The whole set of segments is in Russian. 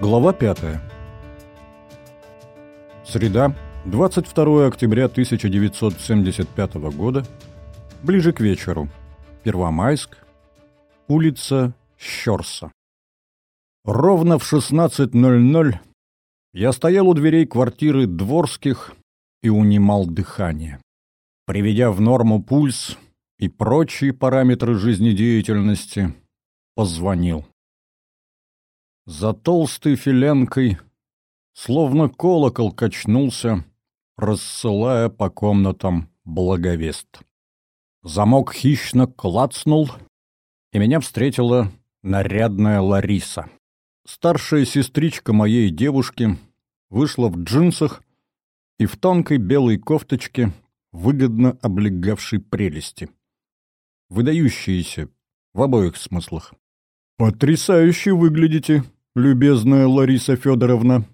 Глава 5. Среда, 22 октября 1975 года, ближе к вечеру. Первомайск, улица Щорса. Ровно в 16.00 я стоял у дверей квартиры Дворских и унимал дыхание. Приведя в норму пульс и прочие параметры жизнедеятельности, позвонил. За толстой филенкой, словно колокол, качнулся, рассылая по комнатам благовест. Замок хищно клацнул, и меня встретила нарядная Лариса. Старшая сестричка моей девушки вышла в джинсах и в тонкой белой кофточке, выгодно облегавшей прелести. Выдающиеся в обоих смыслах. «Потрясающе выглядите, любезная Лариса Федоровна»,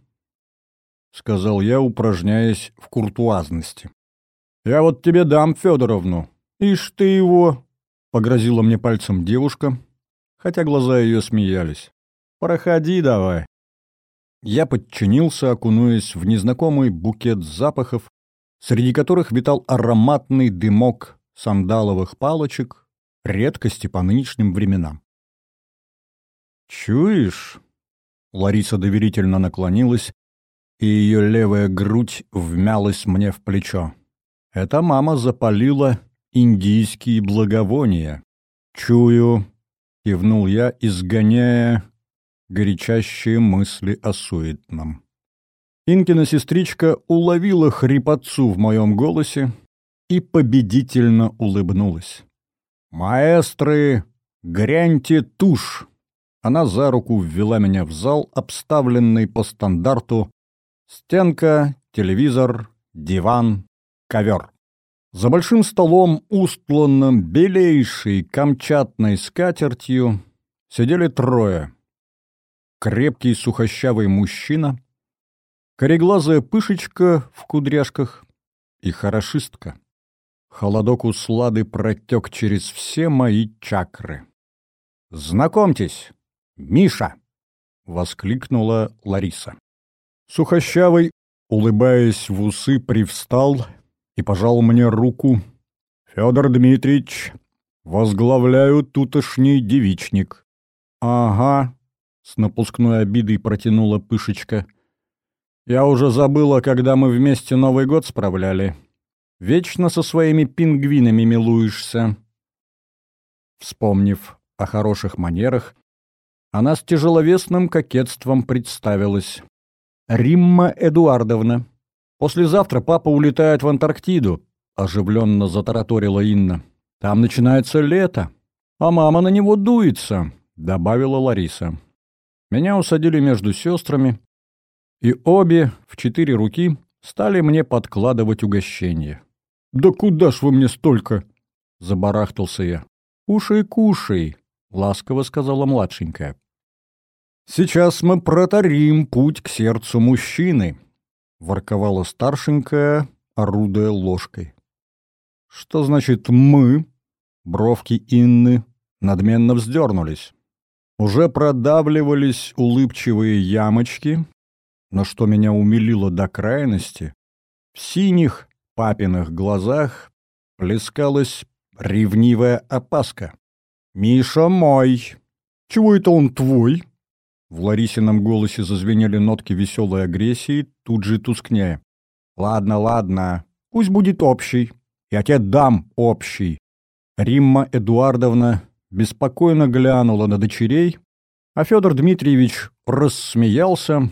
— сказал я, упражняясь в куртуазности. «Я вот тебе дам Федоровну. Ишь ты его!» — погрозила мне пальцем девушка, хотя глаза ее смеялись. «Проходи давай». Я подчинился, окунуясь в незнакомый букет запахов, среди которых витал ароматный дымок сандаловых палочек, редкости по нынешним временам. «Чуешь?» Лариса доверительно наклонилась, и ее левая грудь вмялась мне в плечо. «Это мама запалила индийские благовония. Чую!» — кивнул я, изгоняя горячащие мысли о суетном. Инкина сестричка уловила хрипотцу в моем голосе и победительно улыбнулась. «Маэстры, гряньте тушь!» Она за руку ввела меня в зал, обставленный по стандарту стенка, телевизор, диван, ковер. За большим столом, устланным белейшей камчатной скатертью, сидели трое. Крепкий сухощавый мужчина, кореглазая пышечка в кудряшках и хорошистка. Холодок услады протек через все мои чакры. «Знакомьтесь, Миша!» — воскликнула Лариса. Сухощавый, улыбаясь в усы, привстал и пожал мне руку. «Федор Дмитриевич, возглавляю тутошний девичник». «Ага», — с напускной обидой протянула Пышечка. «Я уже забыла, когда мы вместе Новый год справляли. Вечно со своими пингвинами милуешься». Вспомнив о хороших манерах, она с тяжеловесным кокетством представилась. «Римма Эдуардовна. Послезавтра папа улетает в Антарктиду», — оживленно затараторила Инна. «Там начинается лето, а мама на него дуется», — добавила Лариса. Меня усадили между сестрами, и обе в четыре руки стали мне подкладывать угощение. «Да куда ж вы мне столько?» — забарахтался я. «Кушай, кушай», — ласково сказала младшенькая. «Сейчас мы протарим путь к сердцу мужчины», — ворковала старшенькая, орудуя ложкой. «Что значит «мы»?» Бровки Инны надменно вздернулись. Уже продавливались улыбчивые ямочки, но что меня умилило до крайности, в синих папиных глазах плескалась ревнивая опаска. «Миша мой!» «Чего это он твой?» В Ларисином голосе зазвенели нотки веселой агрессии, тут же тускнее. «Ладно, ладно, пусть будет общий. Я тебе дам общий». Римма Эдуардовна беспокойно глянула на дочерей, а Федор Дмитриевич рассмеялся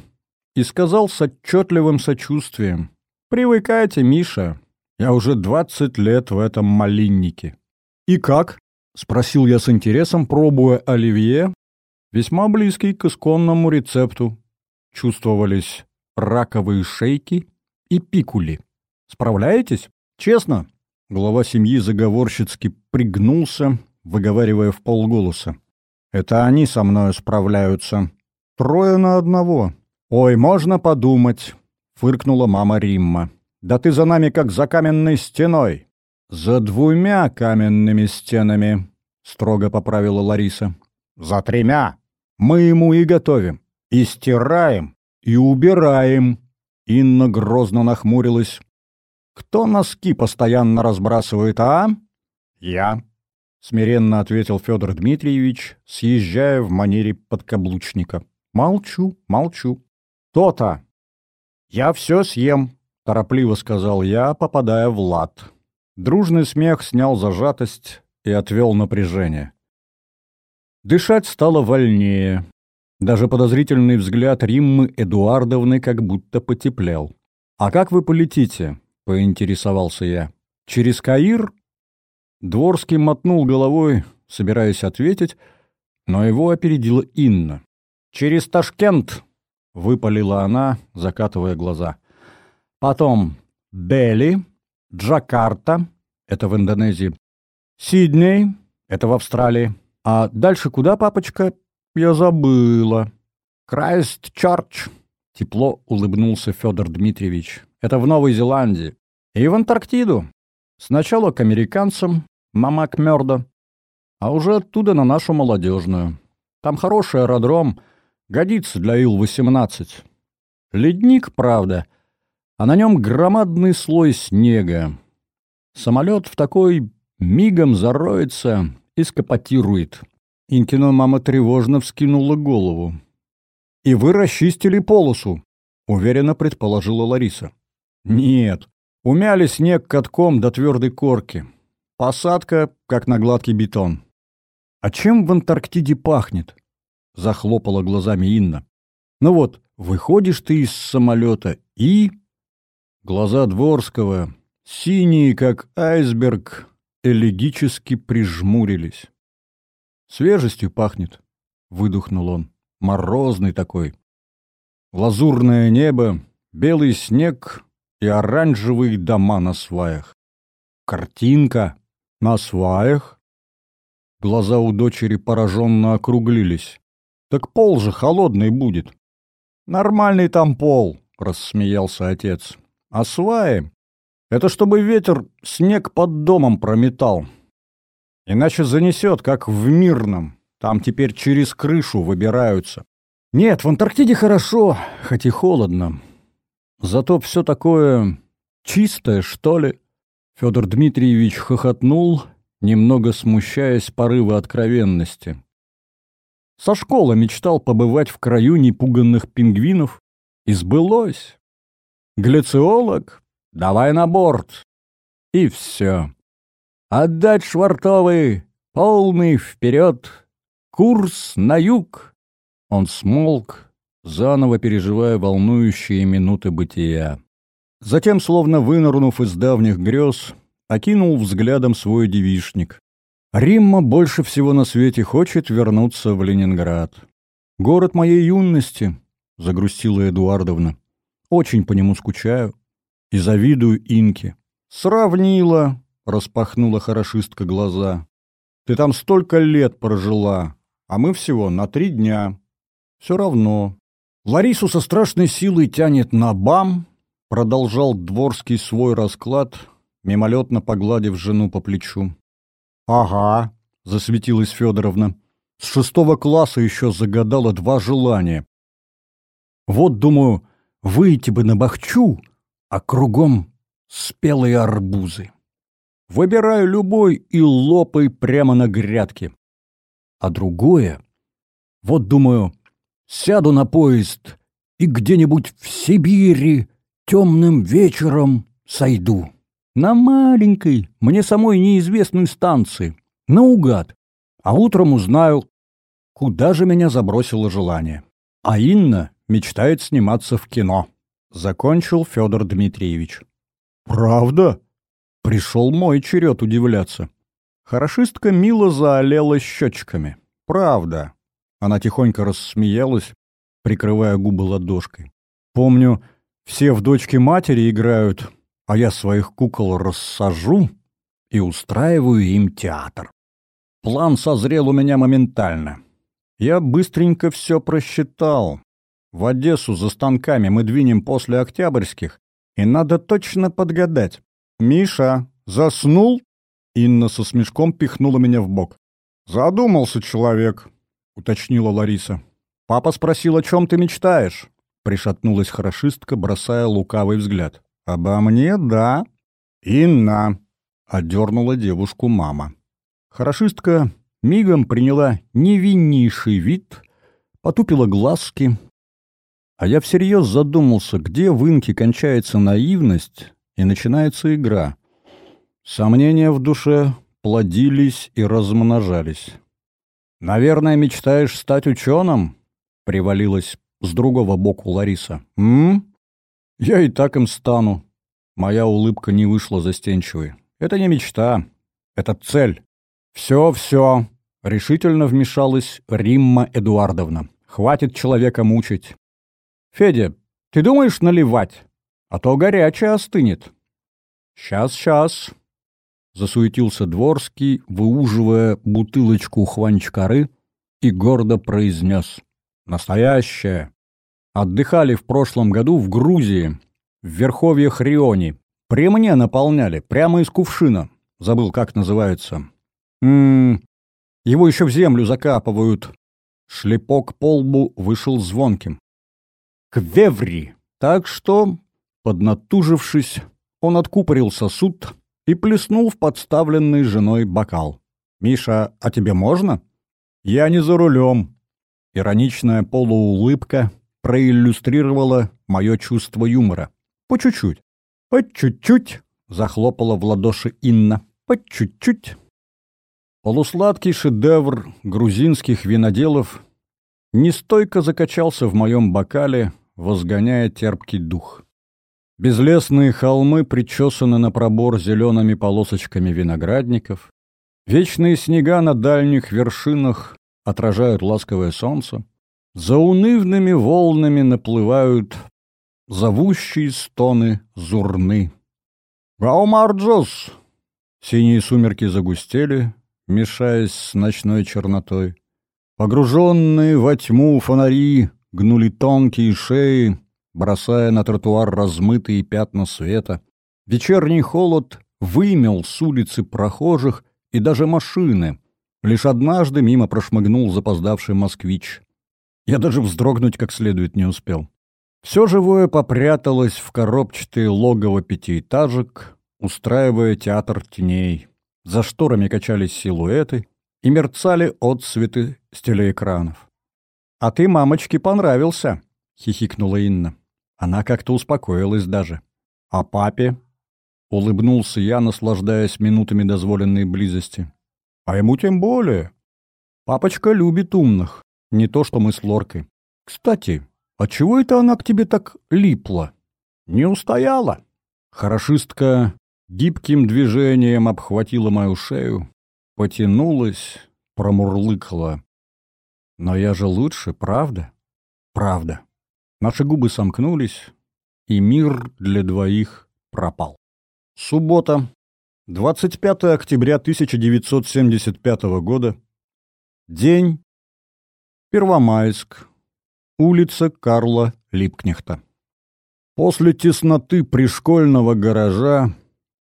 и сказал с отчетливым сочувствием. «Привыкайте, Миша, я уже двадцать лет в этом малиннике». «И как?» — спросил я с интересом, пробуя оливье, весьма близкий к исконному рецепту. Чувствовались раковые шейки и пикули. Справляетесь? Честно? Глава семьи заговорщицки пригнулся, выговаривая в полголоса. Это они со мною справляются. Трое на одного. Ой, можно подумать, фыркнула мама Римма. Да ты за нами как за каменной стеной. За двумя каменными стенами, строго поправила Лариса. За тремя. Мы ему и готовим. И стираем, и убираем. Инна грозно нахмурилась. Кто носки постоянно разбрасывает, а? Я, смиренно ответил Федор Дмитриевич, съезжая в манере подкаблучника. Молчу, молчу. То-то. Я все съем, торопливо сказал я, попадая в лад. Дружный смех снял зажатость и отвел напряжение. Дышать стало вольнее. Даже подозрительный взгляд Риммы Эдуардовны как будто потеплел. «А как вы полетите?» — поинтересовался я. «Через Каир?» Дворский мотнул головой, собираясь ответить, но его опередила Инна. «Через Ташкент!» — выпалила она, закатывая глаза. «Потом Дели, Джакарта, это в Индонезии, Сидней, это в Австралии, а дальше куда, папочка? Я забыла. Крайст-Чарч. Тепло улыбнулся Федор Дмитриевич. Это в Новой Зеландии. И в Антарктиду. Сначала к американцам, Мамак Мёрдо, а уже оттуда на нашу молодежную. Там хороший аэродром, годится для Ил-18. Ледник, правда, а на нем громадный слой снега. Самолет в такой мигом зароется и скопотирует. Инкина мама тревожно вскинула голову. «И вы расчистили полосу», — уверенно предположила Лариса. «Нет, умяли снег катком до твердой корки. Посадка, как на гладкий бетон». «А чем в Антарктиде пахнет?» — захлопала глазами Инна. «Ну вот, выходишь ты из самолета и...» Глаза Дворского, синие, как айсберг, элегически прижмурились. «Свежестью пахнет», — выдохнул он, — «морозный такой. Лазурное небо, белый снег и оранжевые дома на сваях. Картинка на сваях?» Глаза у дочери пораженно округлились. «Так пол же холодный будет». «Нормальный там пол», — рассмеялся отец. «А сваи это чтобы ветер снег под домом прометал. Иначе занесет, как в Мирном. Там теперь через крышу выбираются. Нет, в Антарктиде хорошо, хоть и холодно. Зато все такое чистое, что ли. Федор Дмитриевич хохотнул, немного смущаясь порыва откровенности. Со школы мечтал побывать в краю непуганных пингвинов. И сбылось. Глициолог Давай на борт. И все. Отдать швартовый, полный вперед. Курс на юг. Он смолк, заново переживая волнующие минуты бытия. Затем, словно вынырнув из давних грез, окинул взглядом свой девишник. Римма больше всего на свете хочет вернуться в Ленинград. Город моей юности, — загрустила Эдуардовна. Очень по нему скучаю и завидую Инке. Сравнила, распахнула хорошистка глаза. Ты там столько лет прожила, а мы всего на три дня. Все равно. Ларису со страшной силой тянет на бам, продолжал Дворский свой расклад, мимолетно погладив жену по плечу. Ага, засветилась Федоровна. С шестого класса еще загадала два желания. Вот, думаю, выйти бы на бахчу, а кругом спелые арбузы. Выбираю любой и лопай прямо на грядке. А другое, вот думаю, сяду на поезд и где-нибудь в Сибири темным вечером сойду. На маленькой, мне самой неизвестной станции, наугад, а утром узнаю, куда же меня забросило желание. А Инна мечтает сниматься в кино закончил Федор Дмитриевич. Правда? Пришел мой черед удивляться. Хорошистка мило заолела щечками. Правда. Она тихонько рассмеялась, прикрывая губы ладошкой. Помню, все в дочке матери играют, а я своих кукол рассажу и устраиваю им театр. План созрел у меня моментально. Я быстренько все просчитал, в Одессу за станками мы двинем после Октябрьских, и надо точно подгадать. «Миша, заснул?» Инна со смешком пихнула меня в бок. «Задумался человек», — уточнила Лариса. Папа спросил, о чем ты мечтаешь?» Пришатнулась хорошистка, бросая лукавый взгляд. «Обо мне, да». «Инна», — одернула девушку мама. Хорошистка мигом приняла невиннейший вид, потупила глазки, а я всерьез задумался, где в инке кончается наивность и начинается игра. Сомнения в душе плодились и размножались. «Наверное, мечтаешь стать ученым?» — привалилась с другого боку Лариса. «М? Я и так им стану». Моя улыбка не вышла застенчивой. «Это не мечта, это цель». «Все, все», — решительно вмешалась Римма Эдуардовна. «Хватит человека мучить. Федя, ты думаешь наливать? А то горячее остынет». «Сейчас, сейчас», — засуетился Дворский, выуживая бутылочку хванчкары и гордо произнес. «Настоящее. Отдыхали в прошлом году в Грузии, в верховьях Риони. При мне наполняли, прямо из кувшина. Забыл, как называется. Ммм, его еще в землю закапывают. Шлепок по лбу вышел звонким. Квеври. Так что, поднатужившись, он откупорил сосуд и плеснул в подставленный женой бокал. «Миша, а тебе можно?» «Я не за рулем». Ироничная полуулыбка проиллюстрировала мое чувство юмора. «По чуть-чуть». «По чуть-чуть», — захлопала в ладоши Инна. «По чуть-чуть». Полусладкий шедевр грузинских виноделов нестойко закачался в моем бокале, возгоняя терпкий дух. Безлесные холмы причесаны на пробор зелеными полосочками виноградников, вечные снега на дальних вершинах отражают ласковое солнце, за унывными волнами наплывают зовущие стоны зурны. «Гаумарджос!» Синие сумерки загустели, мешаясь с ночной чернотой. Погруженные во тьму фонари гнули тонкие шеи, бросая на тротуар размытые пятна света. Вечерний холод вымел с улицы прохожих и даже машины. Лишь однажды мимо прошмыгнул запоздавший москвич. Я даже вздрогнуть как следует не успел. Все живое попряталось в коробчатые логово пятиэтажек, устраивая театр теней. За шторами качались силуэты и мерцали отсветы с телеэкранов. «А ты мамочке понравился», — хихикнула Инна. Она как-то успокоилась даже. «А папе?» — улыбнулся я, наслаждаясь минутами дозволенной близости. «А ему тем более. Папочка любит умных, не то что мы с Лоркой. Кстати, а чего это она к тебе так липла? Не устояла?» Хорошистка гибким движением обхватила мою шею, потянулась, промурлыкала. «Но я же лучше, правда?» «Правда». Наши губы сомкнулись, и мир для двоих пропал. Суббота, 25 октября 1975 года. День. Первомайск. Улица Карла Липкнехта. После тесноты пришкольного гаража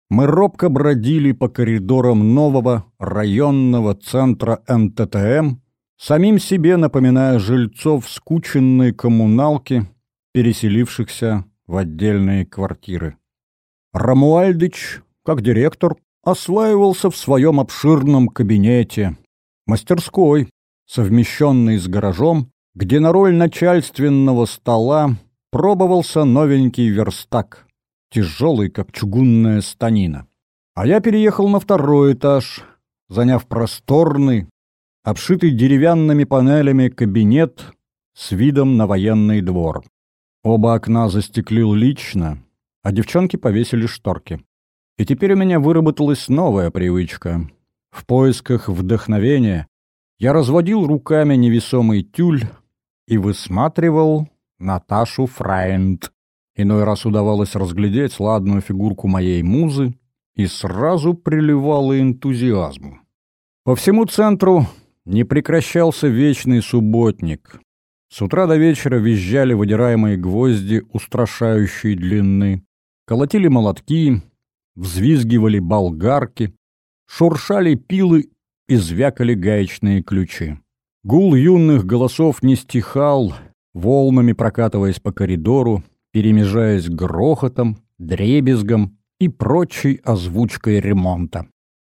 мы робко бродили по коридорам нового районного центра НТТМ, самим себе напоминая жильцов скученной коммуналки, переселившихся в отдельные квартиры. Рамуальдыч, как директор, осваивался в своем обширном кабинете, мастерской, совмещенной с гаражом, где на роль начальственного стола пробовался новенький верстак тяжелый, как чугунная станина. А я переехал на второй этаж, заняв просторный, обшитый деревянными панелями кабинет с видом на военный двор. Оба окна застеклил лично, а девчонки повесили шторки. И теперь у меня выработалась новая привычка. В поисках вдохновения я разводил руками невесомый тюль и высматривал Наташу Фрайнд. Иной раз удавалось разглядеть ладную фигурку моей музы и сразу приливало энтузиазму. По всему центру не прекращался вечный субботник. С утра до вечера визжали выдираемые гвозди устрашающей длины, колотили молотки, взвизгивали болгарки, шуршали пилы и звякали гаечные ключи. Гул юных голосов не стихал, волнами прокатываясь по коридору, перемежаясь грохотом, дребезгом и прочей озвучкой ремонта.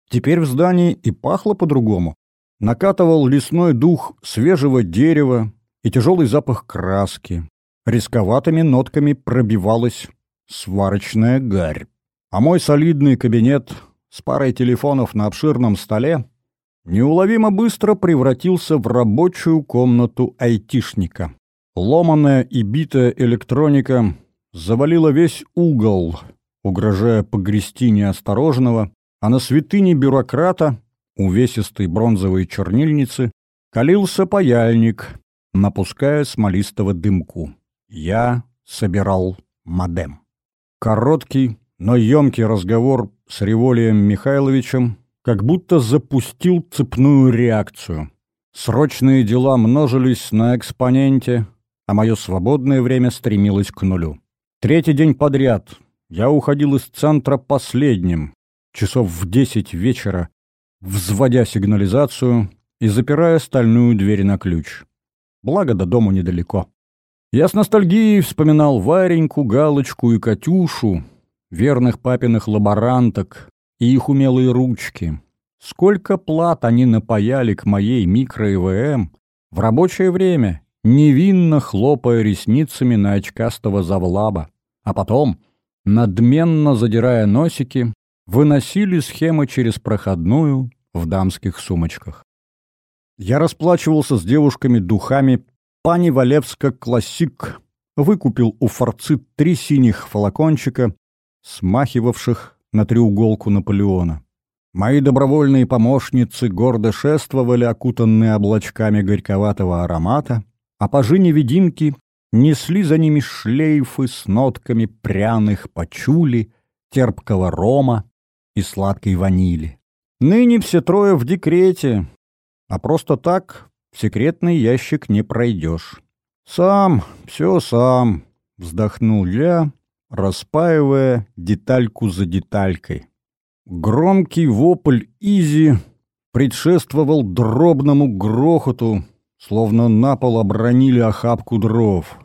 Теперь в здании и пахло по-другому. Накатывал лесной дух свежего дерева и тяжелый запах краски. Рисковатыми нотками пробивалась сварочная гарь. А мой солидный кабинет с парой телефонов на обширном столе неуловимо быстро превратился в рабочую комнату айтишника. Ломаная и битая электроника завалила весь угол, угрожая погрести неосторожного, а на святыне бюрократа, увесистой бронзовой чернильницы, калился паяльник, напуская смолистого дымку. Я собирал модем. Короткий, но емкий разговор с Револием Михайловичем как будто запустил цепную реакцию. Срочные дела множились на экспоненте, а мое свободное время стремилось к нулю. Третий день подряд я уходил из центра последним, часов в десять вечера, взводя сигнализацию и запирая стальную дверь на ключ. Благо до дому недалеко. Я с ностальгией вспоминал Вареньку, Галочку и Катюшу, верных папиных лаборанток и их умелые ручки. Сколько плат они напаяли к моей микро-ИВМ в рабочее время, невинно хлопая ресницами на очкастого завлаба, а потом, надменно задирая носики, выносили схемы через проходную в дамских сумочках. Я расплачивался с девушками духами пани Валевска Классик, выкупил у форцы три синих флакончика, смахивавших на треуголку Наполеона. Мои добровольные помощницы гордо шествовали, окутанные облачками горьковатого аромата, а пажи-невидимки несли за ними шлейфы с нотками пряных пачули, терпкого рома и сладкой ванили. Ныне все трое в декрете, а просто так в секретный ящик не пройдешь. «Сам, все сам», — вздохнул я, распаивая детальку за деталькой. Громкий вопль Изи предшествовал дробному грохоту, словно на пол обронили охапку дров.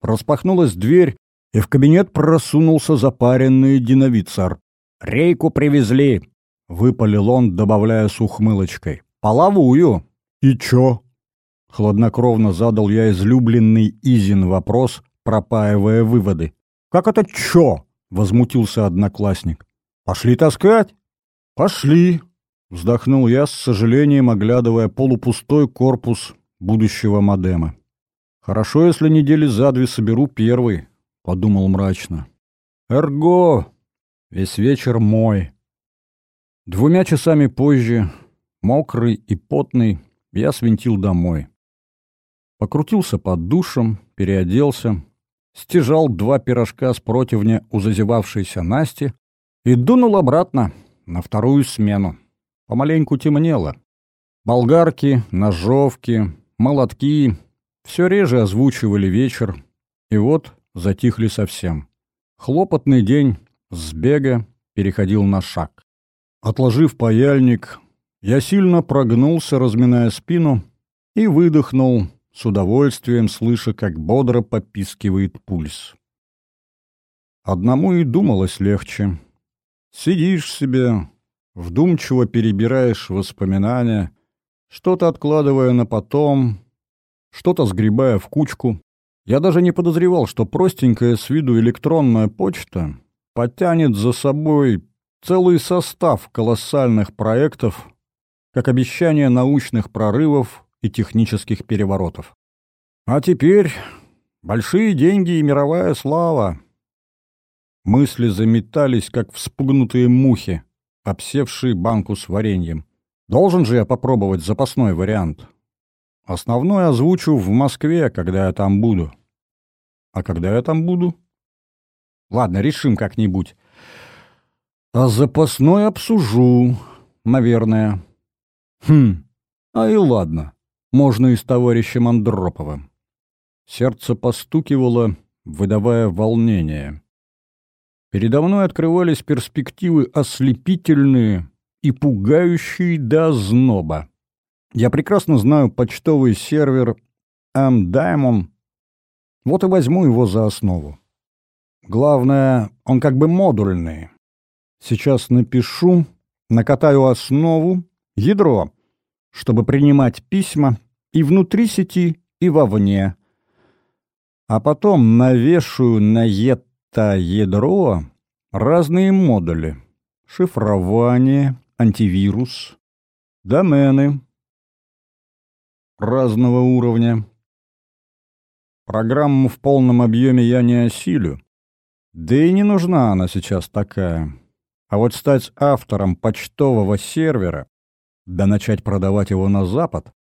Распахнулась дверь, и в кабинет просунулся запаренный диновицар. «Рейку привезли!» — выпалил он, добавляя с ухмылочкой. «Половую!» «И чё?» — хладнокровно задал я излюбленный Изин вопрос, пропаивая выводы. «Как это чё?» — возмутился одноклассник. «Пошли таскать?» «Пошли!» — вздохнул я с сожалением, оглядывая полупустой корпус будущего модема. «Хорошо, если недели за две соберу первый», — подумал мрачно. «Эрго! Весь вечер мой». Двумя часами позже, мокрый и потный, я свинтил домой. Покрутился под душем, переоделся, стяжал два пирожка с противня у зазевавшейся Насти и дунул обратно на вторую смену. Помаленьку темнело. Болгарки, ножовки, молотки все реже озвучивали вечер, и вот затихли совсем. Хлопотный день с бега переходил на шаг. Отложив паяльник, я сильно прогнулся, разминая спину, и выдохнул, с удовольствием слыша, как бодро попискивает пульс. Одному и думалось легче. Сидишь себе, вдумчиво перебираешь воспоминания, что-то откладывая на потом, что-то сгребая в кучку. Я даже не подозревал, что простенькая с виду электронная почта потянет за собой целый состав колоссальных проектов, как обещание научных прорывов и технических переворотов. А теперь большие деньги и мировая слава. Мысли заметались, как вспугнутые мухи, обсевшие банку с вареньем. Должен же я попробовать запасной вариант. Основной озвучу в Москве, когда я там буду. А когда я там буду? Ладно, решим как-нибудь. А запасной обсужу, наверное. Хм, а и ладно. Можно и с товарищем Андроповым. Сердце постукивало, выдавая волнение. Передо мной открывались перспективы ослепительные и пугающие до зноба. Я прекрасно знаю почтовый сервер M-Diamond. Вот и возьму его за основу. Главное, он как бы модульный. Сейчас напишу, накатаю основу, ядро, чтобы принимать письма и внутри сети, и вовне. А потом навешаю на это ядро разные модули. Шифрование, антивирус, домены разного уровня. Программу в полном объеме я не осилю. Да и не нужна она сейчас такая. А вот стать автором почтового сервера, да начать продавать его на Запад,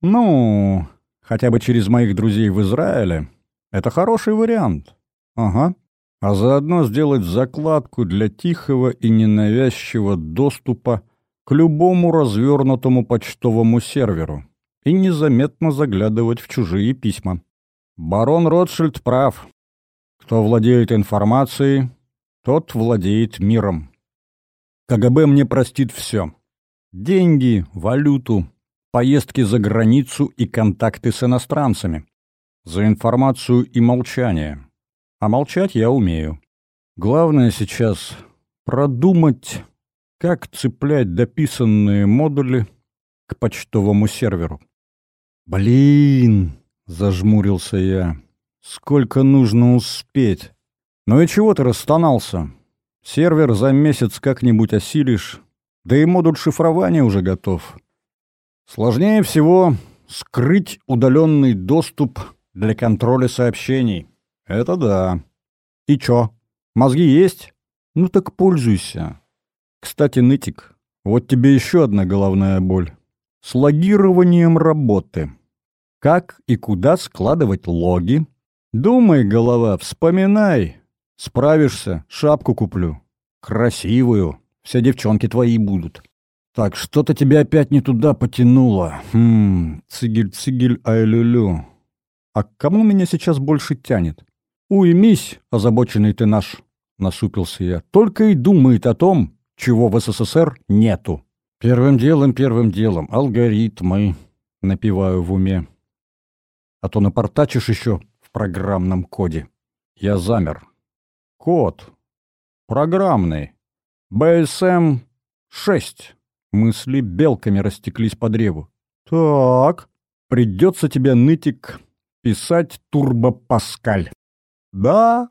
ну, хотя бы через моих друзей в Израиле, это хороший вариант. Ага. А заодно сделать закладку для тихого и ненавязчивого доступа к любому развернутому почтовому серверу и незаметно заглядывать в чужие письма. Барон Ротшильд прав. Кто владеет информацией, тот владеет миром. КГБ мне простит все. Деньги, валюту, поездки за границу и контакты с иностранцами. За информацию и молчание. А молчать я умею. Главное сейчас продумать, как цеплять дописанные модули к почтовому серверу. «Блин!» — зажмурился я. «Сколько нужно успеть?» «Ну и чего ты расстонался? Сервер за месяц как-нибудь осилишь, да и модуль шифрования уже готов. Сложнее всего скрыть удаленный доступ для контроля сообщений. Это да. И чё? Мозги есть? Ну так пользуйся. Кстати, нытик, вот тебе еще одна головная боль. С логированием работы. Как и куда складывать логи? Думай, голова, вспоминай. Справишься, шапку куплю. Красивую. Все девчонки твои будут. Так, что-то тебя опять не туда потянуло. Хм, цигель-цигель, ай-лю-лю. А к кому меня сейчас больше тянет? Уймись, озабоченный ты наш, насупился я. Только и думает о том, чего в СССР нету. Первым делом, первым делом, алгоритмы, напиваю в уме. А то напортачишь еще в программном коде. Я замер. Код. Программный. БСМ-6. Мысли белками растеклись по древу. Так, придется тебе, нытик, писать турбопаскаль. Да,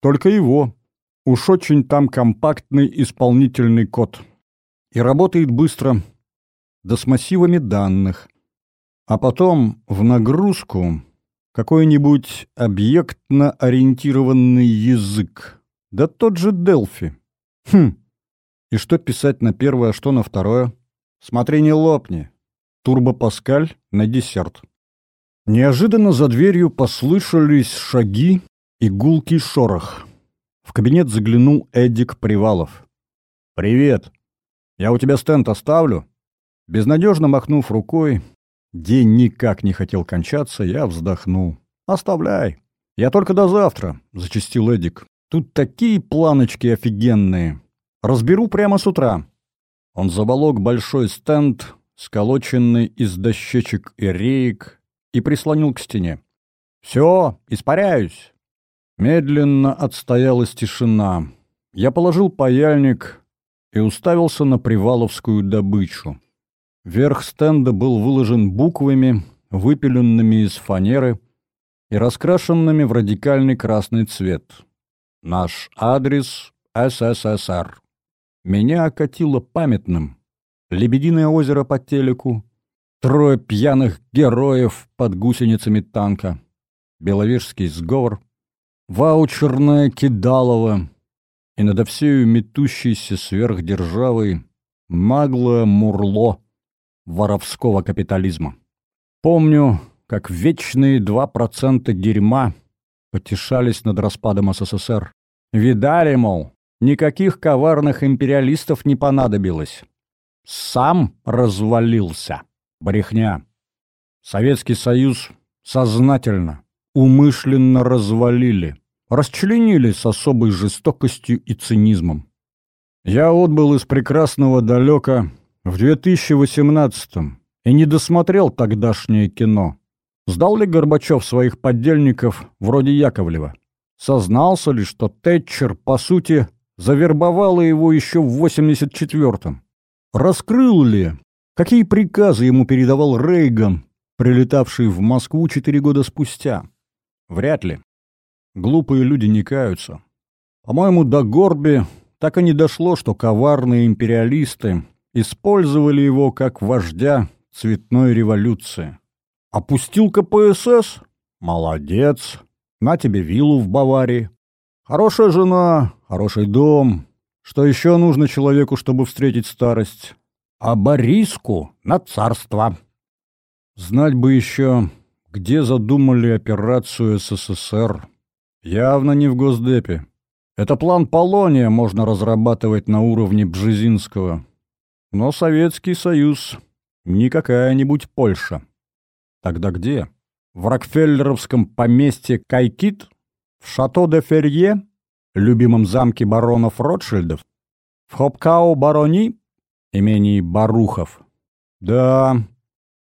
только его. Уж очень там компактный исполнительный код. И работает быстро, да с массивами данных. А потом в нагрузку какой-нибудь объектно-ориентированный язык. Да тот же Делфи. Хм. И что писать на первое, а что на второе? Смотри, не лопни. Турбо-паскаль на десерт. Неожиданно за дверью послышались шаги и гулкий шорох. В кабинет заглянул Эдик Привалов. «Привет. Я у тебя стенд оставлю?» Безнадежно махнув рукой, день никак не хотел кончаться, я вздохнул. «Оставляй. Я только до завтра», — зачастил Эдик. «Тут такие планочки офигенные. Разберу прямо с утра». Он заволок большой стенд, сколоченный из дощечек и реек, и прислонил к стене. «Все, испаряюсь!» Медленно отстоялась тишина. Я положил паяльник и уставился на приваловскую добычу. Верх стенда был выложен буквами, выпиленными из фанеры и раскрашенными в радикальный красный цвет. Наш адрес — СССР. Меня окатило памятным. Лебединое озеро по телеку, трое пьяных героев под гусеницами танка, Беловежский сговор, ваучерное кидалово и надо всею метущейся сверхдержавой маглое мурло воровского капитализма. Помню, как вечные два процента дерьма потешались над распадом СССР. Видали, мол, никаких коварных империалистов не понадобилось. Сам развалился. Брехня. Советский Союз сознательно, умышленно развалили, расчленили с особой жестокостью и цинизмом. Я отбыл из прекрасного далека в 2018-м и не досмотрел тогдашнее кино. Сдал ли Горбачев своих поддельников вроде Яковлева? Сознался ли, что Тэтчер, по сути, завербовала его еще в 84-м? Раскрыл ли, какие приказы ему передавал Рейган, прилетавший в Москву четыре года спустя? Вряд ли. Глупые люди не каются. По-моему, до Горби так и не дошло, что коварные империалисты использовали его как вождя цветной революции. Опустил КПСС? Молодец. На тебе виллу в Баварии. Хорошая жена, хороший дом. Что еще нужно человеку, чтобы встретить старость? А Бориску на царство. Знать бы еще, где задумали операцию СССР. Явно не в Госдепе. Это план Полония можно разрабатывать на уровне Бжезинского. Но Советский Союз не какая-нибудь Польша. Тогда где? В Рокфеллеровском поместье Кайкит? В Шато-де-Ферье? Любимом замке баронов Ротшильдов? В Хопкау-Барони? Имении Барухов? Да,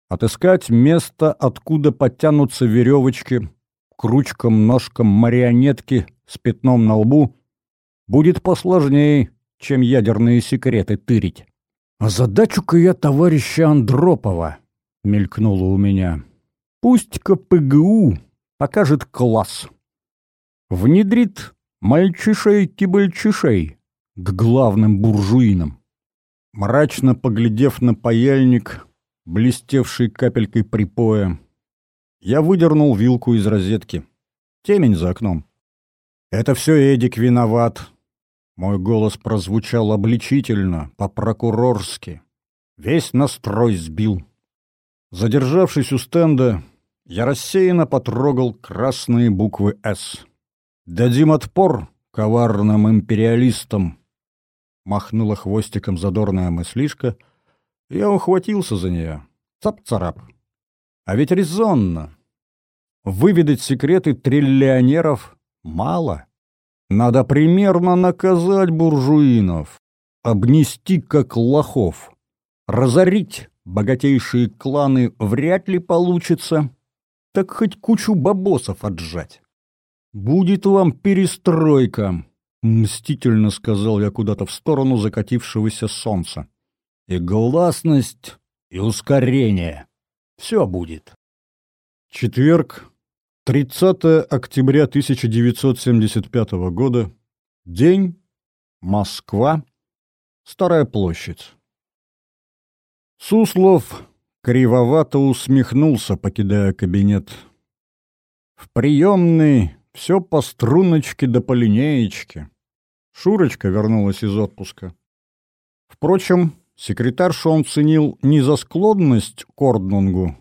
отыскать место, откуда подтянутся веревочки к ручкам-ножкам марионетки с пятном на лбу, будет посложнее, чем ядерные секреты тырить. «А задачу-ка я товарища Андропова», — мелькнуло у меня. «Пусть-ка ПГУ покажет класс. Внедрит мальчишей-кибальчишей к главным буржуинам». Мрачно поглядев на паяльник, блестевший капелькой припоя, я выдернул вилку из розетки. Темень за окном. «Это все Эдик виноват», мой голос прозвучал обличительно, по-прокурорски. Весь настрой сбил. Задержавшись у стенда, я рассеянно потрогал красные буквы «С». «Дадим отпор коварным империалистам!» Махнула хвостиком задорная мыслишка. Я ухватился за нее. Цап-царап. А ведь резонно. Выведать секреты триллионеров мало. Надо примерно наказать буржуинов, обнести как лохов. Разорить богатейшие кланы вряд ли получится, так хоть кучу бабосов отжать. «Будет вам перестройка», — мстительно сказал я куда-то в сторону закатившегося солнца. «И гласность, и ускорение. Все будет». Четверг, 30 октября 1975 года. День. Москва. Старая площадь. Суслов кривовато усмехнулся, покидая кабинет. В приемной все по струночке да по линеечке. Шурочка вернулась из отпуска. Впрочем, секретаршу он ценил не за склонность к орднунгу,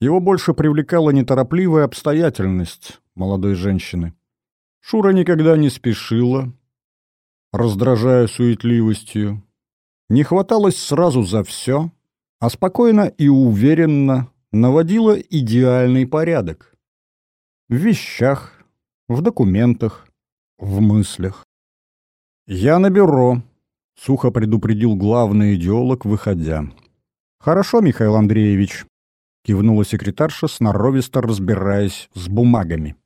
его больше привлекала неторопливая обстоятельность молодой женщины. Шура никогда не спешила, раздражая суетливостью, не хваталась сразу за все, а спокойно и уверенно наводила идеальный порядок. В вещах, в документах, в мыслях. «Я на бюро», — сухо предупредил главный идеолог, выходя. «Хорошо, Михаил Андреевич, — кивнула секретарша, сноровисто разбираясь с бумагами.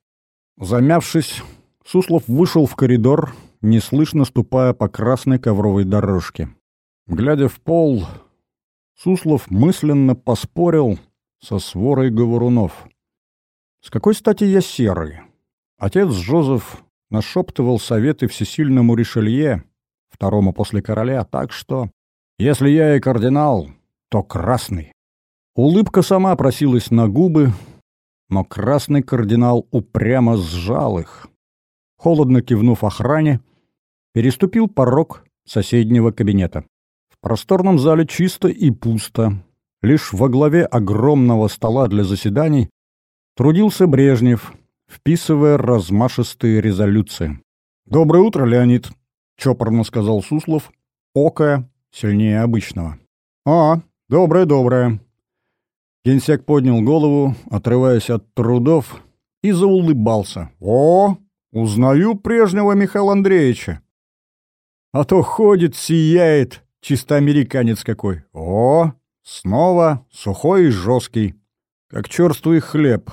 Замявшись, Суслов вышел в коридор, неслышно ступая по красной ковровой дорожке. Глядя в пол, Суслов мысленно поспорил со сворой говорунов. «С какой стати я серый?» Отец Жозеф нашептывал советы всесильному Ришелье, второму после короля, так что, если я и кардинал, то красный. Улыбка сама просилась на губы, но красный кардинал упрямо сжал их. Холодно кивнув охране, переступил порог соседнего кабинета. В просторном зале чисто и пусто. Лишь во главе огромного стола для заседаний трудился Брежнев, вписывая размашистые резолюции. «Доброе утро, Леонид», — чопорно сказал Суслов, окая сильнее обычного. «А, доброе-доброе», Генсек поднял голову, отрываясь от трудов, и заулыбался. «О, узнаю прежнего Михаила Андреевича!» «А то ходит, сияет, чисто американец какой! О, снова сухой и жесткий, как черствый хлеб,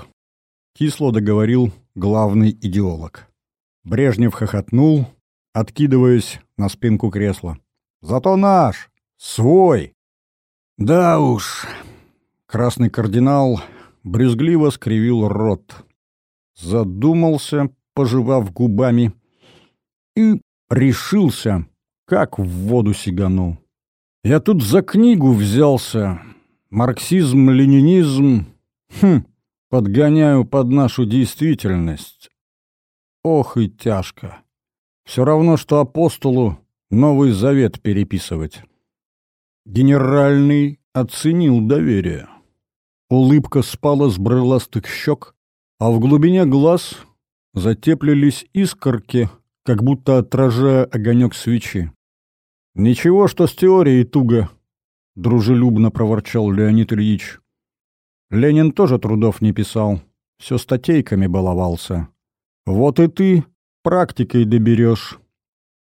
кисло договорил главный идеолог. Брежнев хохотнул, откидываясь на спинку кресла. «Зато наш! Свой!» «Да уж!» Красный кардинал брюзгливо скривил рот. Задумался, пожевав губами, и решился, как в воду сиганул. «Я тут за книгу взялся. Марксизм, ленинизм. Хм, подгоняю под нашу действительность. Ох и тяжко. Все равно, что апостолу Новый Завет переписывать. Генеральный оценил доверие. Улыбка спала с брыластых щек, а в глубине глаз затеплились искорки, как будто отражая огонек свечи. «Ничего, что с теорией туго», — дружелюбно проворчал Леонид Ильич. Ленин тоже трудов не писал, все статейками баловался. Вот и ты практикой доберешь.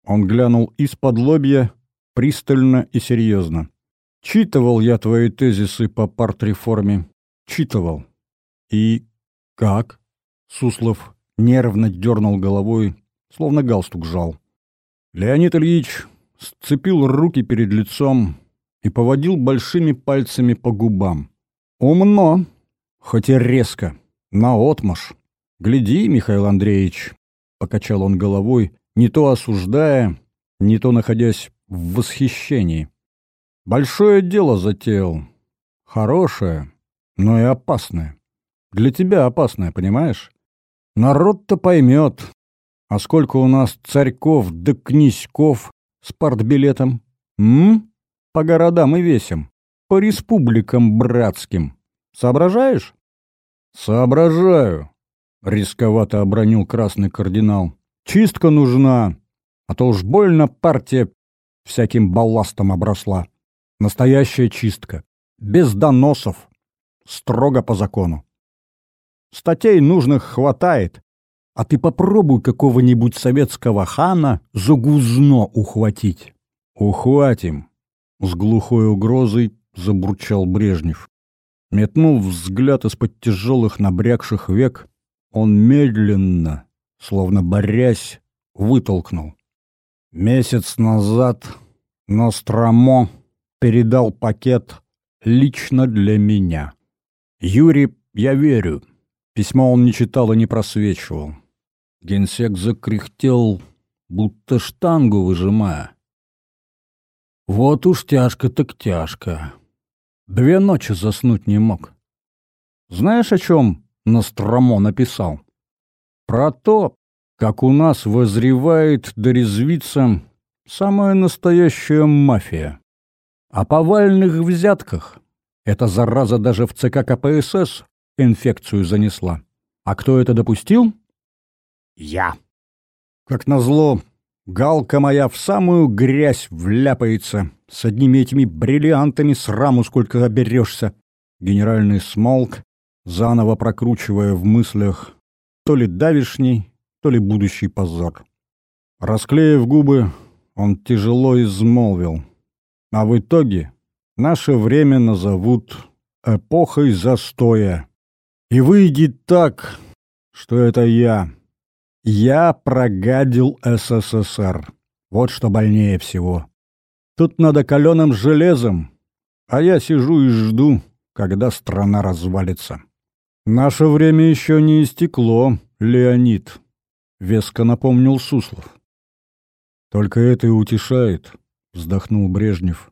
Он глянул из-под лобья, пристально и серьезно. Читывал я твои тезисы по партреформе. Читывал. И как? Суслов нервно дернул головой, словно галстук жал. Леонид Ильич сцепил руки перед лицом и поводил большими пальцами по губам. «Умно, хоть и резко, наотмашь. Гляди, Михаил Андреевич», — покачал он головой, не то осуждая, не то находясь в восхищении. «Большое дело затеял. Хорошее, но и опасное. Для тебя опасное, понимаешь? Народ-то поймет. А сколько у нас царьков да князьков с партбилетом? М? По городам и весим по республикам братским. Соображаешь? Соображаю, рисковато обронил красный кардинал. Чистка нужна, а то уж больно партия всяким балластом обросла. Настоящая чистка, без доносов, строго по закону. Статей нужных хватает, а ты попробуй какого-нибудь советского хана за гузно ухватить. Ухватим, с глухой угрозой — забурчал Брежнев. Метнув взгляд из-под тяжелых набрякших век, он медленно, словно борясь, вытолкнул. Месяц назад Нострамо передал пакет лично для меня. Юрий, я верю. Письмо он не читал и не просвечивал. Генсек закряхтел, будто штангу выжимая. Вот уж тяжко так тяжко. Две ночи заснуть не мог. Знаешь, о чем Ностромо написал? Про то, как у нас возревает да резвится самая настоящая мафия. О повальных взятках. Эта зараза даже в ЦК КПСС инфекцию занесла. А кто это допустил? Я. Как назло, галка моя в самую грязь вляпается с одними этими бриллиантами сраму сколько оберешься. Генеральный смолк, заново прокручивая в мыслях то ли давишний, то ли будущий позор. Расклеив губы, он тяжело измолвил. А в итоге наше время назовут эпохой застоя. И выйдет так, что это я. Я прогадил СССР. Вот что больнее всего. Тут надо каленым железом, а я сижу и жду, когда страна развалится. Наше время еще не истекло, Леонид, — веско напомнил Суслов. Только это и утешает, — вздохнул Брежнев.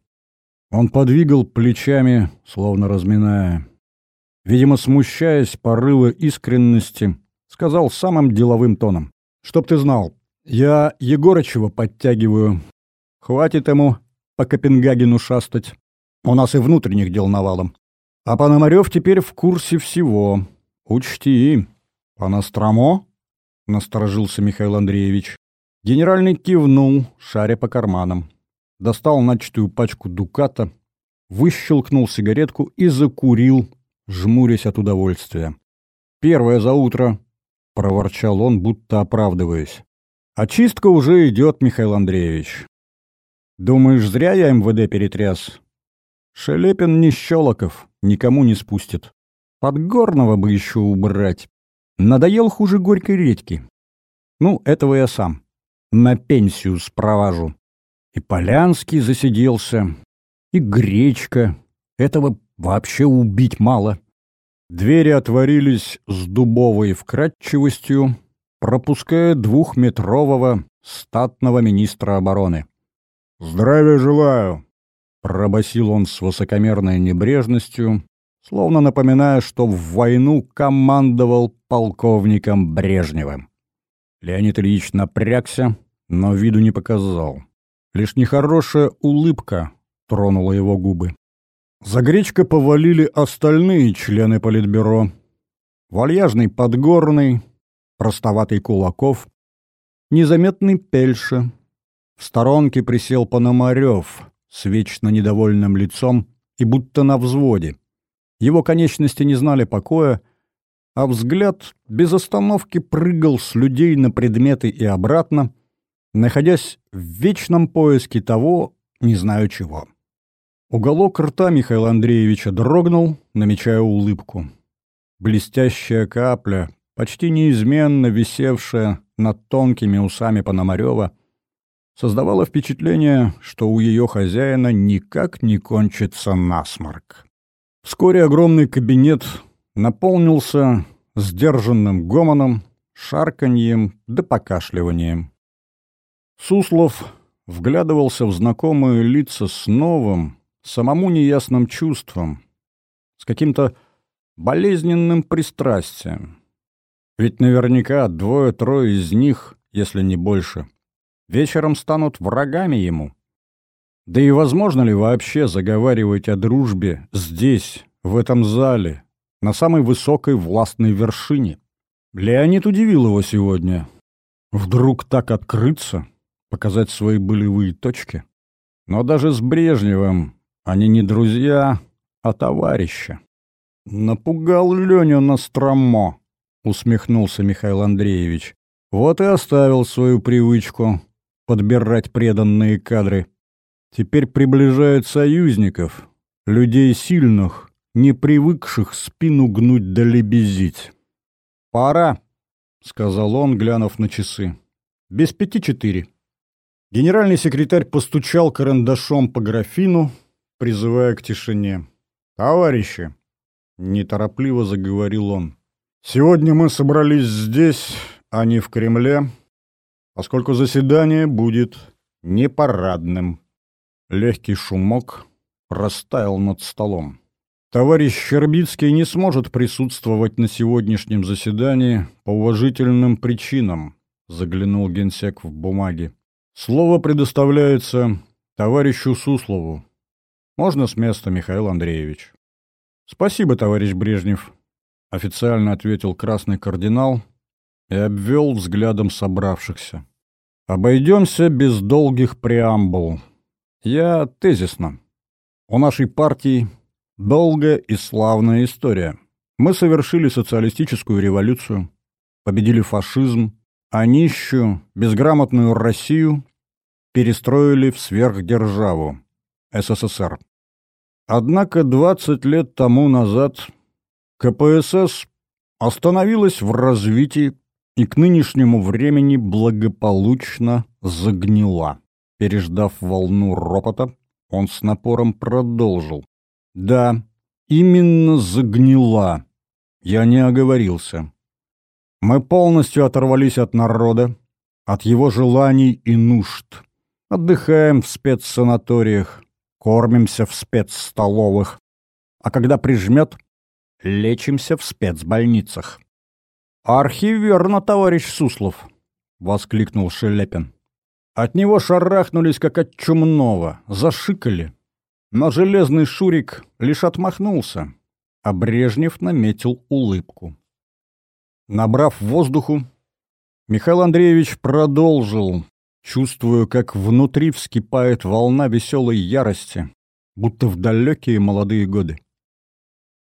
Он подвигал плечами, словно разминая. Видимо, смущаясь порыва искренности, сказал самым деловым тоном. «Чтоб ты знал, я Егорычева подтягиваю. Хватит ему по Копенгагену шастать. У нас и внутренних дел навалом. А Пономарев теперь в курсе всего. Учти. Паностромо? Насторожился Михаил Андреевич. Генеральный кивнул, шаря по карманам. Достал начатую пачку дуката, выщелкнул сигаретку и закурил, жмурясь от удовольствия. «Первое за утро», — проворчал он, будто оправдываясь. «Очистка уже идет, Михаил Андреевич. Думаешь, зря я МВД перетряс? Шелепин не Щелоков, никому не спустит. Подгорного бы еще убрать. Надоел хуже горькой редьки. Ну, этого я сам. На пенсию спровожу. И Полянский засиделся, и Гречка. Этого вообще убить мало. Двери отворились с дубовой вкрадчивостью, пропуская двухметрового статного министра обороны. «Здравия желаю!» — пробасил он с высокомерной небрежностью, словно напоминая, что в войну командовал полковником Брежневым. Леонид Ильич напрягся, но виду не показал. Лишь нехорошая улыбка тронула его губы. За Гречко повалили остальные члены Политбюро. Вальяжный Подгорный, простоватый Кулаков, незаметный Пельша. В сторонке присел Пономарев с вечно недовольным лицом и будто на взводе. Его конечности не знали покоя, а взгляд без остановки прыгал с людей на предметы и обратно, находясь в вечном поиске того, не знаю чего. Уголок рта Михаила Андреевича дрогнул, намечая улыбку. Блестящая капля, почти неизменно висевшая над тонкими усами Пономарева, создавала впечатление, что у ее хозяина никак не кончится насморк. Вскоре огромный кабинет наполнился сдержанным гомоном, шарканьем да покашливанием. Суслов вглядывался в знакомые лица с новым, самому неясным чувством, с каким-то болезненным пристрастием. Ведь наверняка двое-трое из них, если не больше, вечером станут врагами ему. Да и возможно ли вообще заговаривать о дружбе здесь, в этом зале, на самой высокой властной вершине? Леонид удивил его сегодня. Вдруг так открыться, показать свои болевые точки? Но даже с Брежневым они не друзья, а товарищи. Напугал Леню Настромо, усмехнулся Михаил Андреевич. Вот и оставил свою привычку подбирать преданные кадры. Теперь приближает союзников, людей сильных, не привыкших спину гнуть да лебезить. «Пора», — сказал он, глянув на часы. «Без пяти четыре». Генеральный секретарь постучал карандашом по графину, призывая к тишине. «Товарищи!» — неторопливо заговорил он. «Сегодня мы собрались здесь, а не в Кремле, поскольку заседание будет непарадным». Легкий шумок растаял над столом. Товарищ Щербицкий не сможет присутствовать на сегодняшнем заседании по уважительным причинам, заглянул генсек в бумаги. Слово предоставляется товарищу Суслову. Можно с места, Михаил Андреевич? Спасибо, товарищ Брежнев, официально ответил красный кардинал и обвел взглядом собравшихся. Обойдемся без долгих преамбул. Я тезисно. У нашей партии долгая и славная история. Мы совершили социалистическую революцию, победили фашизм, а нищую, безграмотную Россию перестроили в сверхдержаву – СССР. Однако 20 лет тому назад КПСС остановилась в развитии и к нынешнему времени благополучно загнила. Переждав волну ропота, он с напором продолжил. «Да, именно загнила. Я не оговорился. Мы полностью оторвались от народа, от его желаний и нужд. Отдыхаем в спецсанаториях, кормимся в спецстоловых, а когда прижмет, лечимся в спецбольницах. «Архиверно, товарищ Суслов!» — воскликнул Шелепин. От него шарахнулись, как от чумного, зашикали. Но железный Шурик лишь отмахнулся, а Брежнев наметил улыбку. Набрав воздуху, Михаил Андреевич продолжил, Чувствую, как внутри вскипает волна веселой ярости, будто в далекие молодые годы.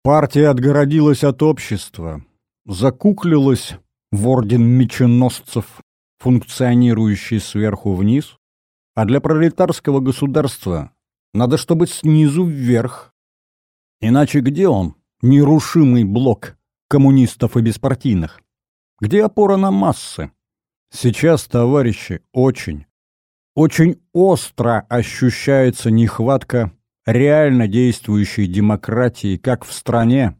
Партия отгородилась от общества, закуклилась в орден меченосцев, функционирующий сверху вниз, а для пролетарского государства Надо, чтобы снизу вверх. Иначе где он, нерушимый блок коммунистов и беспартийных? Где опора на массы? Сейчас, товарищи, очень, очень остро ощущается нехватка реально действующей демократии как в стране,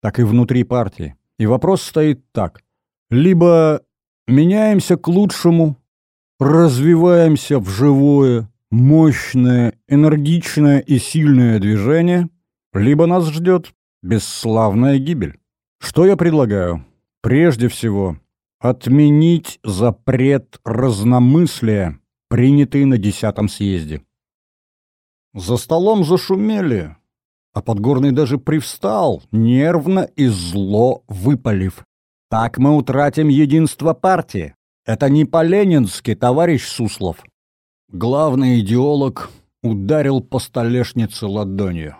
так и внутри партии. И вопрос стоит так. Либо меняемся к лучшему, развиваемся в живое, мощное, энергичное и сильное движение, либо нас ждет бесславная гибель. Что я предлагаю? Прежде всего, отменить запрет разномыслия, принятый на десятом съезде. За столом зашумели, а Подгорный даже привстал, нервно и зло выпалив. «Так мы утратим единство партии. Это не по-ленински, товарищ Суслов». Главный идеолог ударил по столешнице ладонью.